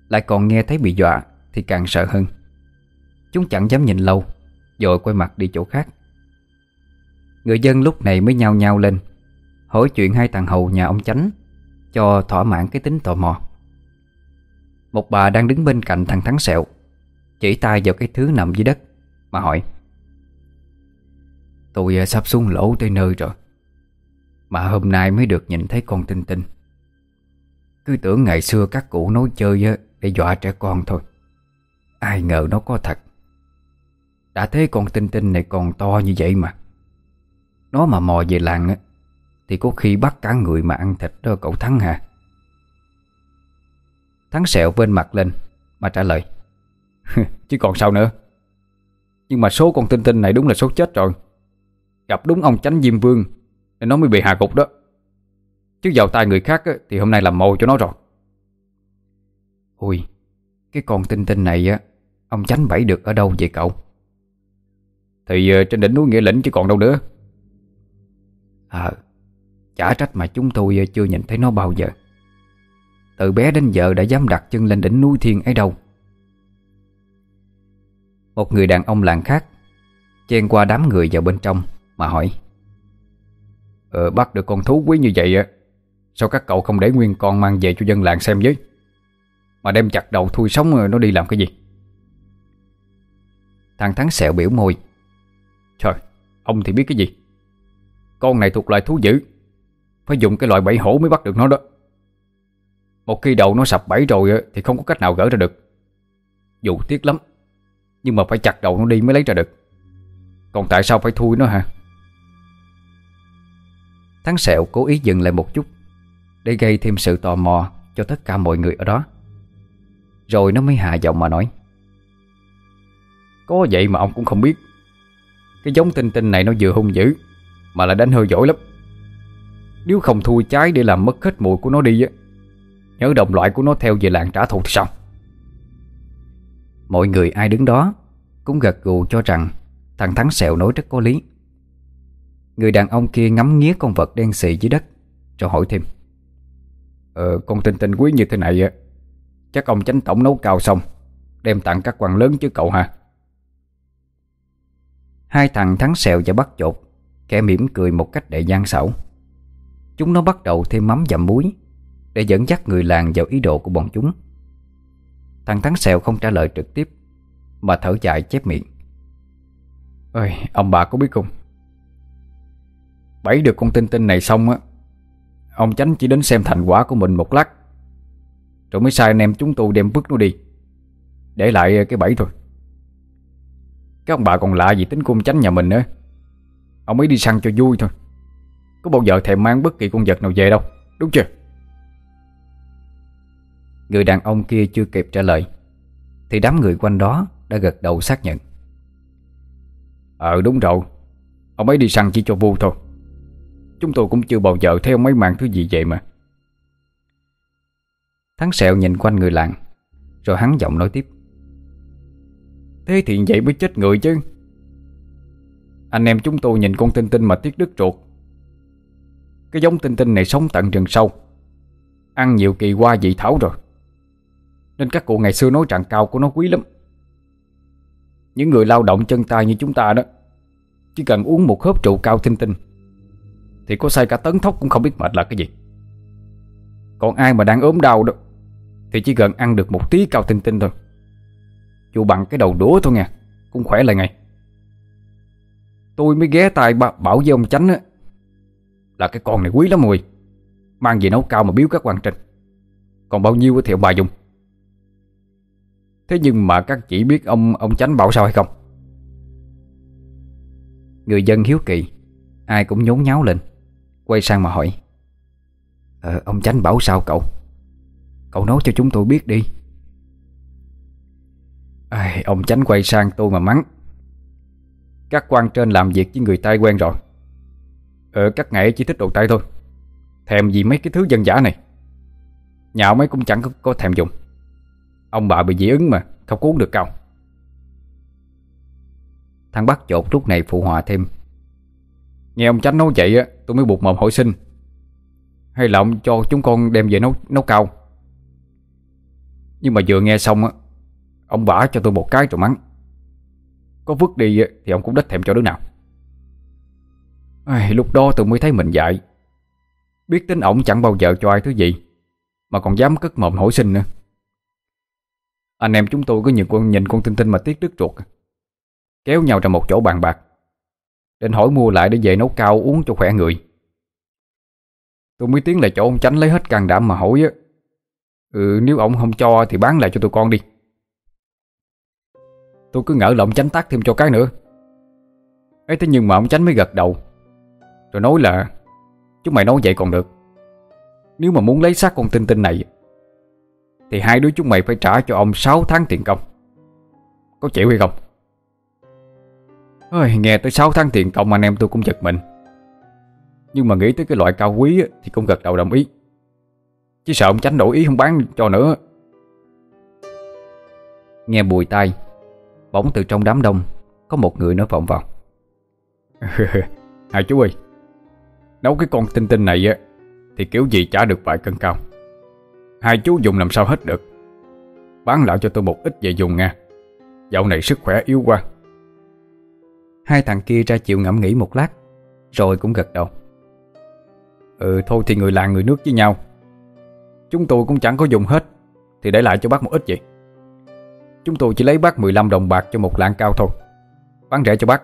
Lại còn nghe thấy bị dọa Thì càng sợ hơn. Chúng chẳng dám nhìn lâu Rồi quay mặt đi chỗ khác. Người dân lúc này mới nhao nhao lên Hỏi chuyện hai thằng hầu nhà ông chánh, Cho thỏa mãn cái tính tò mò. Một bà đang đứng bên cạnh thằng Thắng Sẹo, Chỉ tay vào cái thứ nằm dưới đất, Mà hỏi, Tôi à, sắp xuống lỗ tới nơi rồi, Mà hôm nay mới được nhìn thấy con tinh tinh. Cứ tưởng ngày xưa các cụ nói chơi Để dọa trẻ con thôi. Ai ngờ nó có thật. Đã thấy con tinh tinh này còn to như vậy mà. Nó mà mò về làng, á thì có khi bắt cả người mà ăn thịt đó, cậu Thắng hả? Thắng sẹo bên mặt lên, Mà trả lời, Chứ còn sao nữa? Nhưng mà số con tinh tinh này đúng là số chết rồi. Gặp đúng ông chánh Diêm Vương, Nên nó mới bị hạ gục đó. Chứ vào tay người khác thì hôm nay làm mồi cho nó rồi. Ui Cái con tinh tinh này á, Ông tránh bẫy được ở đâu vậy cậu? Thì ờ, trên đỉnh núi Nghĩa Lĩnh chứ còn đâu nữa. Ờ Chả trách mà chúng tôi ờ, chưa nhìn thấy nó bao giờ. Từ bé đến giờ đã dám đặt chân lên đỉnh núi thiên ấy đâu Một người đàn ông làng khác Chen qua đám người vào bên trong Mà hỏi Ờ bắt được con thú quý như vậy Sao các cậu không để nguyên con mang về cho dân làng xem với? Mà đem chặt đầu thui sống ờ, nó đi làm cái gì? Thằng Thắng sẹo biểu môi, Trời, Ông thì biết cái gì? Con này thuộc loài thú dữ. Phải dùng cái loại bẫy hổ mới bắt được nó đó. Một khi đầu nó sập bẫy rồi Thì không có cách nào gỡ ra được. Dù tiếc lắm, Nhưng mà phải chặt đầu nó đi mới lấy ra được. Còn tại sao phải thui nó hả? Thắng sẹo cố ý dừng lại một chút, Để gây thêm sự tò mò Cho tất cả mọi người ở đó. Rồi nó mới hạ giọng mà nói, Có vậy mà ông cũng không biết. Cái giống tinh tinh này nó vừa hung dữ, Mà lại đánh hơi giỏi lắm. Nếu không thui trái để làm mất hết mùi của nó đi á, Nhớ đồng loại của nó theo về làng trả thù thì sao? Mọi người ai đứng đó Cũng gật gù cho rằng Thằng Thắng sẹo nói rất có lý. Người đàn ông kia ngắm nghía con vật đen xì dưới đất, Rồi hỏi thêm. Ờ con tinh tinh quý như thế này á, Chắc ông chánh tổng nấu cao xong, Đem tặng các quan lớn chứ cậu ha Hai thằng thắng sẹo và bắt chột Kẻ mỉm cười một cách đầy gian xảo. Chúng nó bắt đầu thêm mắm dặm muối Để dẫn dắt người làng vào ý đồ của bọn chúng. Thằng thắng sẹo không trả lời trực tiếp, Mà thở dài chép miệng. Ơi ông bà có biết không? Bẫy được con tinh tinh này xong á, Ông Chánh chỉ đến xem thành quả của mình một lát, Rồi mới sai anh em chúng tôi đem vứt nó đi, Để lại cái bẫy thôi. Các ông bà còn lạ gì tính cung Chánh nhà mình nữa? Ông ấy đi săn cho vui thôi. Có bao giờ thèm mang bất kỳ con vật nào về đâu, Đúng chưa? Người đàn ông kia chưa kịp trả lời, Thì đám người quanh đó đã gật đầu xác nhận. Ờ đúng rồi. Ông ấy đi săn chỉ cho vui thôi. Chúng tôi cũng chưa bao giờ theo mấy mang thứ gì vậy mà. Thắng sẹo nhìn quanh người làng, Rồi hắn giọng nói tiếp. Thế thì vậy mới chết người chứ. Anh em chúng tôi nhìn con tinh tinh mà tiếc đứt ruột cái giống tinh tinh này sống tận rừng sâu. Ăn nhiều kỳ qua dị thảo rồi. Nên các cụ ngày xưa nói trạng cao của nó quý lắm. Những người lao động chân tay như chúng ta đó, Chỉ cần uống một hớp rượu cao tinh tinh, thì có say cả tấn thóc cũng không biết mệt là cái gì. Còn ai mà đang ốm đau đó, Thì chỉ cần ăn được một tí cao tinh tinh thôi. Dù bằng cái đầu đũa thôi nha Cũng khỏe lại ngay. Tôi mới ghé tay bảo với ông Chánh á là cái con này quý lắm mùi Mang về nấu cao mà biếu các quan trình. Còn bao nhiêu thì ông bà dùng. Thế nhưng mà các chị biết ông ông Chánh bảo sao hay không? Người dân hiếu kỳ Ai cũng nhốn nháo lên Quay sang mà hỏi. Ờ, Ông Chánh bảo sao cậu? Cậu nói cho chúng tôi biết đi. Ai Ông Chánh quay sang tôi mà mắng. Các quan trên làm việc với người tai quen rồi. Ờ các ngài chỉ thích đồ tay thôi. Thèm gì mấy cái thứ dân giả này? Nhà mấy cũng chẳng có, có thèm dùng. Ông bà bị dị ứng mà Không cuốn được cao. Thằng bắt chột lúc này phụ họa thêm. Nghe ông tránh nói vậy á Tôi mới buộc mồm hỏi xin. Hay là ông cho chúng con đem về nấu nấu cao? Nhưng mà vừa nghe xong á Ông bả cho tôi một cái rồi mắng. Có vứt đi thì ông cũng đích thèm cho đứa nào. Ai, Lúc đó tôi mới thấy mình dại. Biết tính ổng chẳng bao giờ cho ai thứ gì Mà còn dám cất mồm hỏi sinh nữa. Anh em chúng tôi có nhiều con nhìn con tinh tinh mà tiếc đứt ruột. Kéo nhau ra một chỗ bàn bạc Định hỏi mua lại để về nấu cao uống cho khỏe người. Tôi mới tiến lại chỗ ông tránh lấy hết can đảm mà hỏi á Ừ nếu ông không cho thì bán lại cho tụi con đi. Tôi cứ ngỡ là ông tránh tác thêm cho cái nữa. Ấy thế nhưng mà ông tránh mới gật đầu. Rồi nói là Chúng mày nói vậy còn được. Nếu mà muốn lấy xác con tinh tinh này Thì hai đứa chúng mày phải trả cho ông 6 tháng tiền công. Có chịu hay không? Ôi, nghe tới 6 tháng tiền công anh em tôi cũng giật mình. Nhưng mà nghĩ tới cái loại cao quý Thì cũng gật đầu đồng ý. Chỉ sợ ông tránh đổi ý không bán cho nữa. Nghe bùi tai Bỗng từ trong đám đông Có một người nói vọng vào. Hai chú ơi Nấu cái con tinh tinh này á Thì kiểu gì trả được vài cân cao. Hai chú dùng làm sao hết được. Bán lại cho tôi một ít về dùng nha. Dạo này sức khỏe yếu quá. Hai thằng kia ra chịu ngẫm nghĩ một lát Rồi cũng gật đầu. Ừ thôi thì người làng người nước với nhau. Chúng tôi cũng chẳng có dùng hết Thì để lại cho bác một ít vậy. Chúng tôi chỉ lấy bác 15 đồng bạc cho một lạng cao thôi. Bán rẻ cho bác.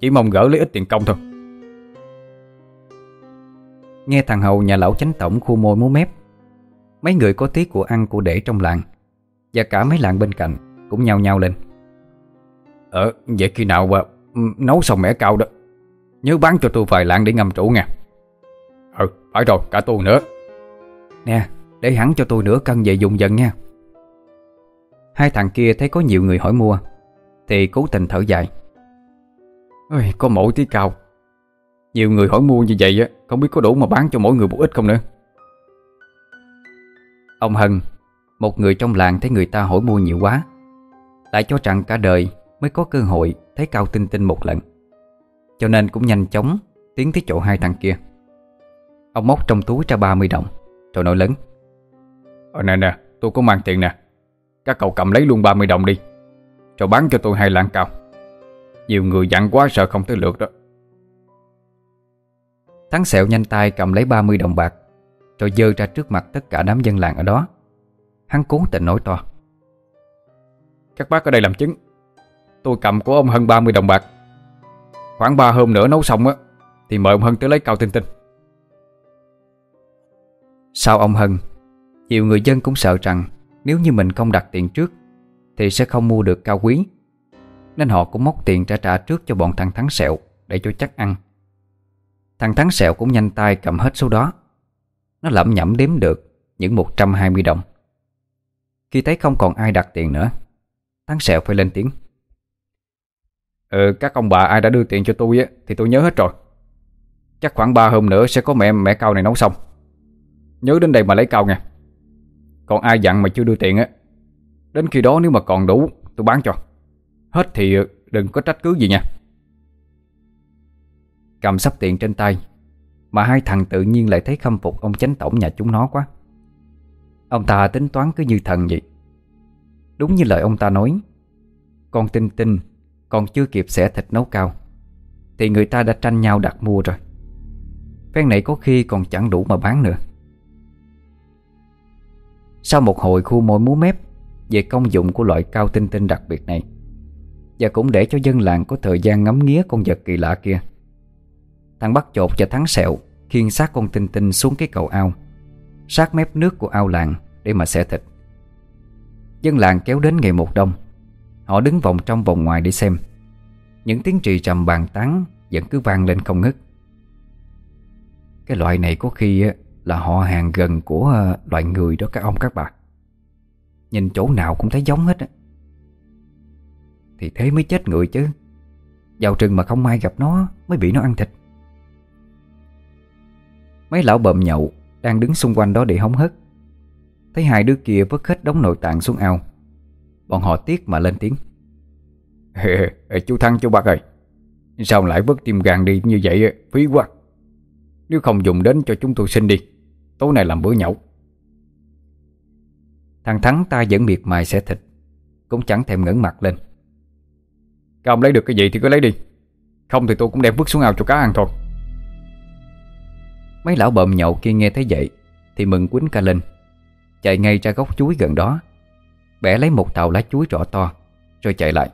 Chỉ mong gỡ lấy ít tiền công thôi Nghe thằng Hầu nhà lão chánh tổng khu môi múa mép. Mấy người có tí của ăn của để trong làng Và cả mấy làng bên cạnh Cũng nhao nhao lên. Ờ vậy khi nào mà Nấu xong mẻ cao đó. Nhớ bán cho tôi vài lạng để ngâm trụ nha. Ừ phải rồi cả tôi nữa. Nè để hẳn cho tôi nửa cân về dùng dần nha. Hai thằng kia thấy có nhiều người hỏi mua Thì cố tình thở dài. Ôi, Có mỗi tí cao. Nhiều người hỏi mua như vậy á, Không biết có đủ mà bán cho mỗi người một ít không nữa. Ông Hân, Một người trong làng thấy người ta hỏi mua nhiều quá, Lại cho rằng cả đời Mới có cơ hội thấy cao tinh tinh một lần. Cho nên cũng nhanh chóng Tiến tới chỗ hai thằng kia. Ông móc trong túi ra 30 đồng, Rồi nói lớn. Ờ nè nè, tôi có mang tiền nè. Các cậu cầm lấy luôn 30 đồng đi, Rồi bán cho tôi hai lạng cao. Nhiều người dặn quá sợ không tới lượt đó. Thắng sẹo nhanh tay cầm lấy 30 đồng bạc Rồi dơ ra trước mặt tất cả đám dân làng ở đó. Hắn cố tình nói to. Các bác ở đây làm chứng Tôi cầm của ông Hân 30 đồng bạc. Khoảng 3 hôm nữa nấu xong á Thì mời ông Hân tới lấy cao tinh tinh. Sau ông Hân Nhiều người dân cũng sợ rằng Nếu như mình không đặt tiền trước Thì sẽ không mua được cao quý Nên họ cũng móc tiền trả trả trước cho bọn thằng Thắng Sẹo Để cho chắc ăn Thằng Thắng Sẹo cũng nhanh tay cầm hết số đó. Nó lẩm nhẩm đếm được Những 120 đồng. Khi thấy không còn ai đặt tiền nữa, Thắng Sẹo phải lên tiếng. Ừ các ông bà ai đã đưa tiền cho tôi á, Thì tôi nhớ hết rồi. Chắc khoảng 3 hôm nữa sẽ có mẹ mẹ cao này nấu xong. Nhớ đến đây mà lấy cao nha. Còn ai dặn mà chưa đưa tiền á, Đến khi đó nếu mà còn đủ, Tôi bán cho. Hết thì đừng có trách cứ gì nha. Cầm sắp tiền trên tay. Mà hai thằng tự nhiên lại thấy khâm phục ông chánh tổng nhà chúng nó quá. Ông ta tính toán cứ như thần vậy. Đúng như lời ông ta nói, Con tinh tinh, Còn chưa kịp xẻ thịt nấu cao, Thì người ta đã tranh nhau đặt mua rồi. Phen này có khi còn chẳng đủ mà bán nữa. Sau một hồi khu môi múa mép Về công dụng của loại cao tinh tinh đặc biệt này, Và cũng để cho dân làng có thời gian ngắm nghía con vật kỳ lạ kia Thằng bắt chột và thắng sẹo Khiên xác con tinh tinh xuống cái cầu ao. Sát mép nước của ao làng Để mà xẻ thịt. Dân làng kéo đến ngày một đông. Họ đứng vòng trong vòng ngoài để xem. Những tiếng trì trầm bàn tán Vẫn cứ vang lên không ngứt Cái loại này có khi Là họ hàng gần của ờ, loại người đó các ông, các bà. Nhìn chỗ nào cũng thấy giống hết á. Thì thế mới chết người chứ. Vào rừng mà không may gặp nó, Mới bị nó ăn thịt. Mấy lão bợm nhậu Đang đứng xung quanh đó để hóng hớt. Thấy hai đứa kia vứt hết đống nội tạng xuống ao Bọn họ tiếc mà lên tiếng. Chú Thăng chú bác ơi Sao lại vứt tim gan đi như vậy Phí quá. Nếu không dùng đến cho chúng tôi xin đi Tối nay làm bữa nhậu. Thằng Thắng ta vẫn miệt mài xẻ thịt Cũng chẳng thèm ngẩng mặt lên. Các ông lấy được cái gì thì cứ lấy đi. Không thì tôi cũng đem vứt xuống ao cho cá ăn thôi Mấy lão bợm nhậu kia nghe thấy vậy Thì mừng quýnh ca lên. Chạy ngay ra gốc chuối gần đó, Bẻ lấy một tàu lá chuối rõ to, Rồi chạy lại.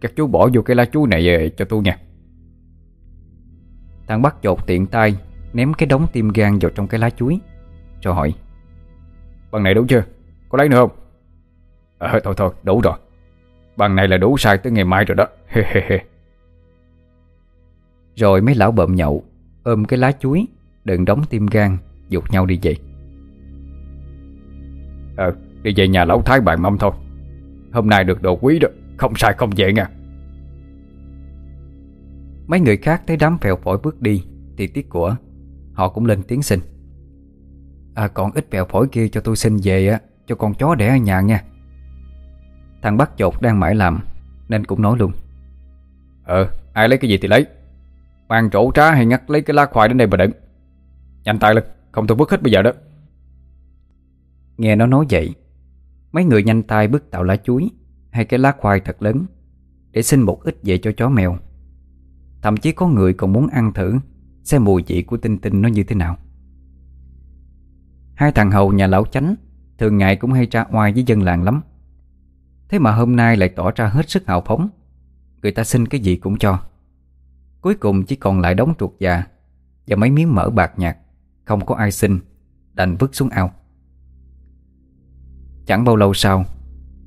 Các chú bỏ vô cái lá chuối này về cho tôi nha Thằng bắt chột tiện tay Ném cái đống tim gan vào trong cái lá chuối, cho hỏi, Bằng này đủ chưa? Có lấy nữa không? Ờ thôi thôi, đủ rồi. Bằng này là đủ sai tới ngày mai rồi đó. Rồi mấy lão bợm nhậu Ôm cái lá chuối, Đừng đóng tim gan, Dục nhau đi về. Ờ đi về nhà lão thái bàn mâm thôi. Hôm nay được đồ quý đó, Không sai không dễ nha. Mấy người khác thấy đám phèo phổi bước đi, Thì tiếc của, Họ cũng lên tiếng xin. À còn ít phèo phổi kia cho tôi xin về á, Cho con chó đẻ ở nhà nha. Thằng bắt chột đang mãi làm, Nên cũng nói luôn. Ờ ai lấy cái gì thì lấy. Mang chỗ trá hay ngắt lấy cái lá khoai đến đây mà đựng Nhanh tay lên, Không tôi bước hết bây giờ đó. Nghe nó nói vậy, Mấy người nhanh tay bước tạo lá chuối Hay cái lá khoai thật lớn, Để xin một ít về cho chó mèo. Thậm chí có người còn muốn ăn thử, Xem mùi vị của tinh tinh nó như thế nào. Hai thằng hầu nhà lão chánh, Thường ngày cũng hay ra oai với dân làng lắm. Thế mà hôm nay lại tỏ ra hết sức hào phóng. Người ta xin cái gì cũng cho. Cuối cùng chỉ còn lại đống ruột già Và mấy miếng mỡ bạc nhạt. Không có ai xin, Đành vứt xuống ao. Chẳng bao lâu sau,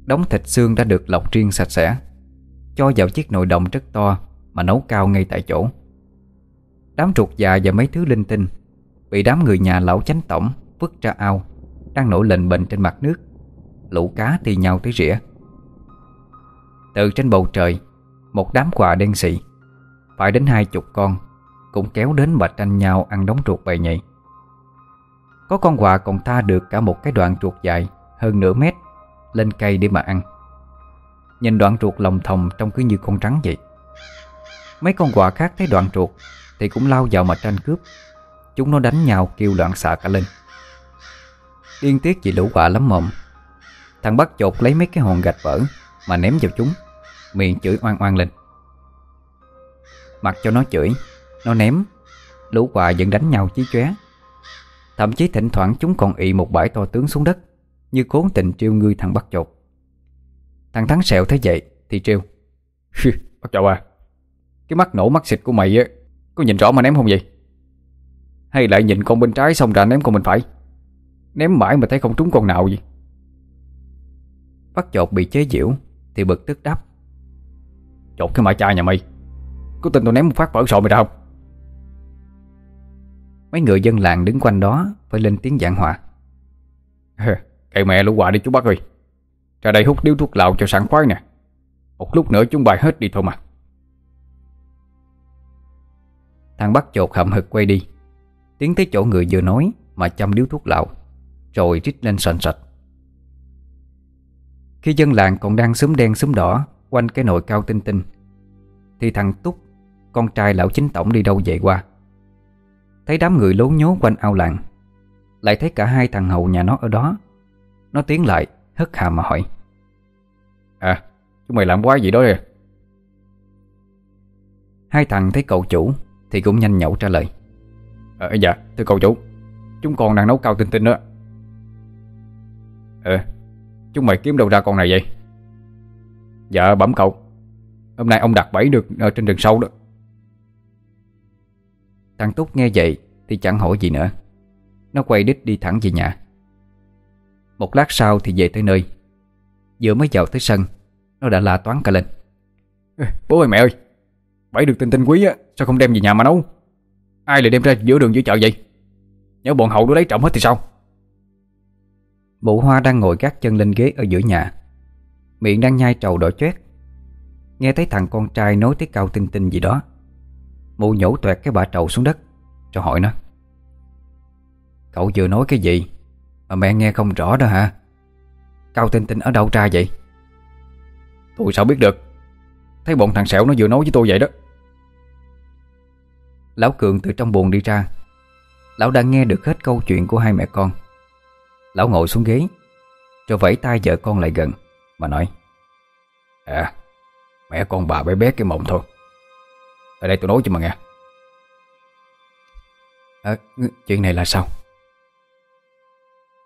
Đống thịt xương đã được lọc riêng sạch sẽ, Cho vào chiếc nồi đồng rất to Mà nấu cao ngay tại chỗ. Đám ruột già và mấy thứ linh tinh Bị đám người nhà lão chánh tổng Vứt ra ao Đang nổi lệnh bệnh trên mặt nước. Lũ cá thì nhau tới rỉa. Từ trên bầu trời, Một đám quà đen xị phải đến hai chục con, Cũng kéo đến mà tranh nhau ăn đống chuột bầy nhầy Có con quạ còn tha được cả một cái đoạn chuột dài, Hơn nửa mét, Lên cây để mà ăn. Nhìn đoạn chuột lòng thòng trông cứ như con trắng vậy. Mấy con quạ khác thấy đoạn chuột Thì cũng lao vào mà tranh cướp. Chúng nó đánh nhau kêu loạn xạ cả lên. Điên tiết vì lũ quạ lắm mồm. Thằng bắt chột lấy mấy cái hòn gạch vỡ Mà ném vào chúng, Miệng chửi oan oan lên. Mặc cho nó chửi Nó ném. Lũ quạ vẫn đánh nhau chí chóe. Thậm chí thỉnh thoảng chúng còn ị một bãi to tướng xuống đất Như cố tình trêu ngươi thằng bắt chột Thằng Thắng sẹo thấy vậy Thì trêu. Bắt chột à Cái mắt nổ mắt xịt của mày á Có nhìn rõ mà ném không vậy? Hay lại nhìn con bên trái xong ra ném con bên phải? Ném mãi mà thấy không trúng con nào gì Bắt chột bị chế giễu Thì bực tức đáp. Chột cái mại cha nhà mày có tin tôi ném một phát vỡ sọ mày ra không Mấy người dân làng đứng quanh đó Phải lên tiếng giảng hòa. Cậy mẹ lũ quà đi chú bác ơi. Ra đây hút điếu thuốc lào cho sẵn khoái nè. Một lúc nữa chúng bài hết đi thôi mà. Thằng bắt chột hậm hực quay đi. Tiến tới chỗ người vừa nói Mà chăm điếu thuốc lào, Rồi rít lên sành sạch Khi dân làng còn đang súng đen súng đỏ Quanh cái nồi cao tinh tinh, Thì thằng Túc con trai lão chính tổng đi đâu về qua. Thấy đám người lố nhố quanh ao làng Lại thấy cả hai thằng hầu nhà nó ở đó. Nó tiến lại hất hàm mà hỏi. À chúng mày làm quái gì đó kìa Hai thằng thấy cậu chủ Thì cũng nhanh nhậu trả lời. À, Dạ thưa cậu chủ Chúng con đang nấu cao tinh tinh đó. Ờ Chúng mày kiếm đâu ra con này vậy? Dạ bẩm cậu Hôm nay ông đặt bẫy được ở trên rừng sâu đó Thằng Túc nghe vậy Thì chẳng hỏi gì nữa. Nó quay đích đi thẳng về nhà. Một lát sau thì về tới nơi. Vừa mới vào tới sân Nó đã la toán cả lên. Bố ơi mẹ ơi Bẫy được tinh tinh quý á Sao không đem về nhà mà nấu? Ai lại đem ra giữa đường giữa chợ vậy? Nhớ bọn hậu nó lấy trọng hết thì sao? Mụ hoa đang ngồi gác chân lên ghế ở giữa nhà. Miệng đang nhai trầu đỏ chét Nghe thấy thằng con trai nói tới cao tinh tinh gì đó Mụ nhổ toẹt cái bả trầu xuống đất Cho hỏi nó. Cậu vừa nói cái gì Mà mẹ nghe không rõ đó hả? Cao tinh tinh ở đâu ra vậy? Tôi sao biết được? Thấy bọn thằng sẹo nó vừa nói với tôi vậy đó. Lão Cường từ trong buồng đi ra. Lão đã nghe được hết câu chuyện của hai mẹ con. Lão ngồi xuống ghế Rồi vẫy tay vợ con lại gần Mà nói À Mẹ con bà bé bé cái mộng thôi ở đây tôi nói cho mà nghe. À, Chuyện này là sao?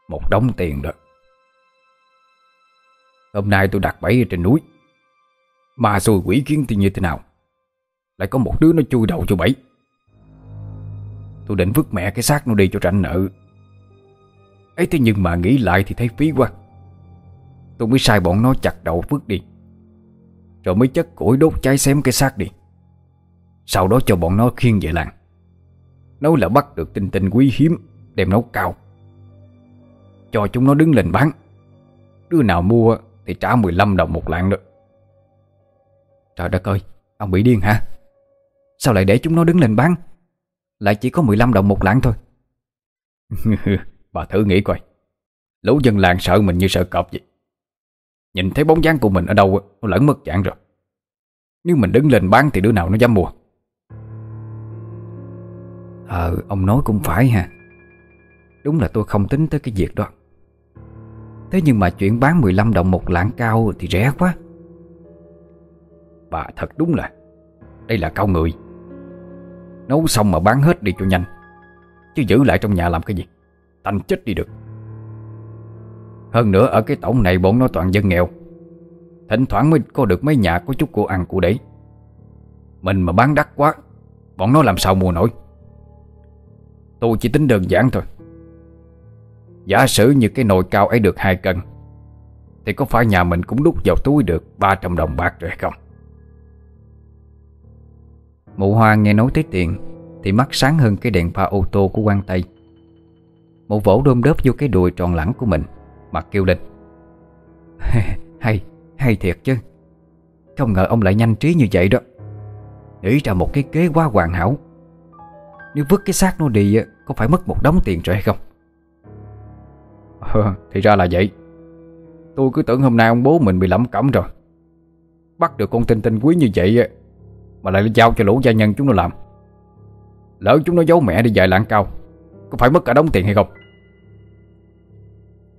Một đống tiền đó. Hôm nay tôi đặt bẫy ở trên núi. Mà xui quỷ kiến thì như thế nào? Lại có một đứa nó chui đầu cho bẫy. Tôi định vứt mẹ cái xác nó đi cho rảnh nợ. Ấy thế nhưng mà nghĩ lại thì thấy phí quá. Tôi mới sai bọn nó chặt đầu vứt đi. Rồi mới chất củi đốt cháy xém cái xác đi. Sau đó cho bọn nó khiêng về làng. Nói là bắt được tinh tinh quý hiếm, Đem nấu cao. Cho chúng nó đứng lên bán. Đứa nào mua thì trả 15 đồng một lạng được Trời đất ơi, Ông bị điên hả? Sao lại để chúng nó đứng lên bán? Lại chỉ có 15 đồng một lạng thôi. Bà thử nghĩ coi. Lũ dân làng sợ mình như sợ cọp vậy. Nhìn thấy bóng dáng của mình ở đâu Nó lẫn mất dạng rồi. Nếu mình đứng lên bán thì đứa nào nó dám mua? Ờ ông nói cũng phải ha. Đúng là tôi không tính tới cái việc đó. Thế nhưng mà chuyện bán 15 đồng một lạng cao thì rẻ quá. Bà thật đúng là, Đây là cao người. Nấu xong mà bán hết đi cho nhanh, Chứ giữ lại trong nhà làm cái gì? Tanh chết đi được. Hơn nữa ở cái tổng này bọn nó toàn dân nghèo. Thỉnh thoảng mới có được mấy nhà có chút cô ăn của đấy Mình mà bán đắt quá, Bọn nó làm sao mua nổi? Tôi chỉ tính đơn giản thôi. Giả sử như cái nồi cao ấy được hai cân Thì có phải nhà mình cũng đút vào túi được 300 đồng bạc rồi hay không? Mụ hoa nghe nói tới tiền Thì mắt sáng hơn cái đèn pha ô tô của quan Tây. Mụ vỗ đôm đớp vô cái đùi tròn lẳng của mình mà kêu lên. Hay, hay thiệt chứ. Không ngờ ông lại nhanh trí như vậy đó. Nghĩ ra một cái kế quá hoàn hảo. Nếu vứt cái xác nó đi Có phải mất một đống tiền rồi hay không? Ờ, Thì ra là vậy. Tôi cứ tưởng hôm nay ông bố mình bị lẩm cẩm rồi. Bắt được con tinh tinh quý như vậy Mà lại giao cho lũ gia nhân chúng nó làm. Lỡ chúng nó giấu mẹ đi dài lạng cao Có phải mất cả đống tiền hay không?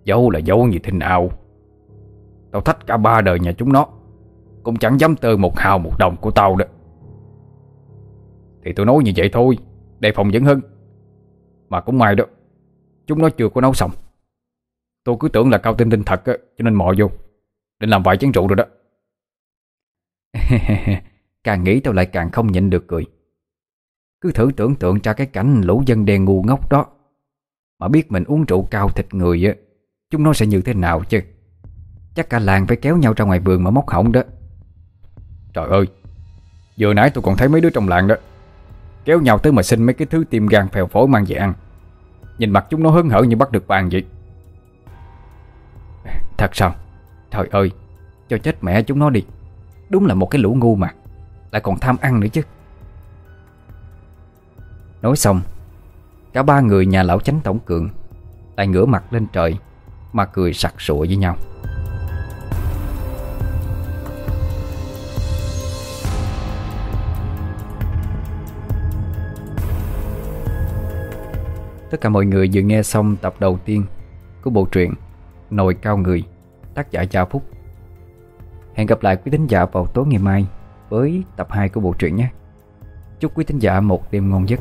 Giấu là giấu như thế nào? Tao thách cả ba đời nhà chúng nó Cũng chẳng dám tơ một hào một đồng của tao đó. Thì tôi nói như vậy thôi. Để phòng dẫn hơn. Mà cũng may đó, Chúng nó chưa có nấu xong. Tôi cứ tưởng là cao tinh tinh thật á, Cho nên mò vô, Định làm vài chén rượu rồi đó. Càng nghĩ tao lại càng không nhịn được cười. Cứ thử tưởng tượng ra cái cảnh lũ dân đen ngu ngốc đó. Mà biết mình uống rượu cao thịt người á, Chúng nó sẽ như thế nào chứ? Chắc cả làng phải kéo nhau ra ngoài vườn mà móc hỏng đó. Trời ơi, Vừa nãy tôi còn thấy mấy đứa trong làng đó. Kéo nhau tới mà xin mấy cái thứ tim gan phèo phổi mang về ăn. Nhìn mặt chúng nó hớn hở như bắt được bàn vậy. Thật sao? Trời ơi, Cho chết mẹ chúng nó đi. Đúng là một cái lũ ngu mà. Lại còn tham ăn nữa chứ. Nói xong, Cả ba người nhà lão chánh tổng cường Lại ngửa mặt lên trời Mà cười sặc sụa với nhau. Tất cả mọi người vừa nghe xong tập đầu tiên của bộ truyện Nồi cao người, tác giả Cha Phúc. Hẹn gặp lại quý thính giả vào tối ngày mai với tập 2 của bộ truyện nhé. Chúc quý thính giả một đêm ngon giấc.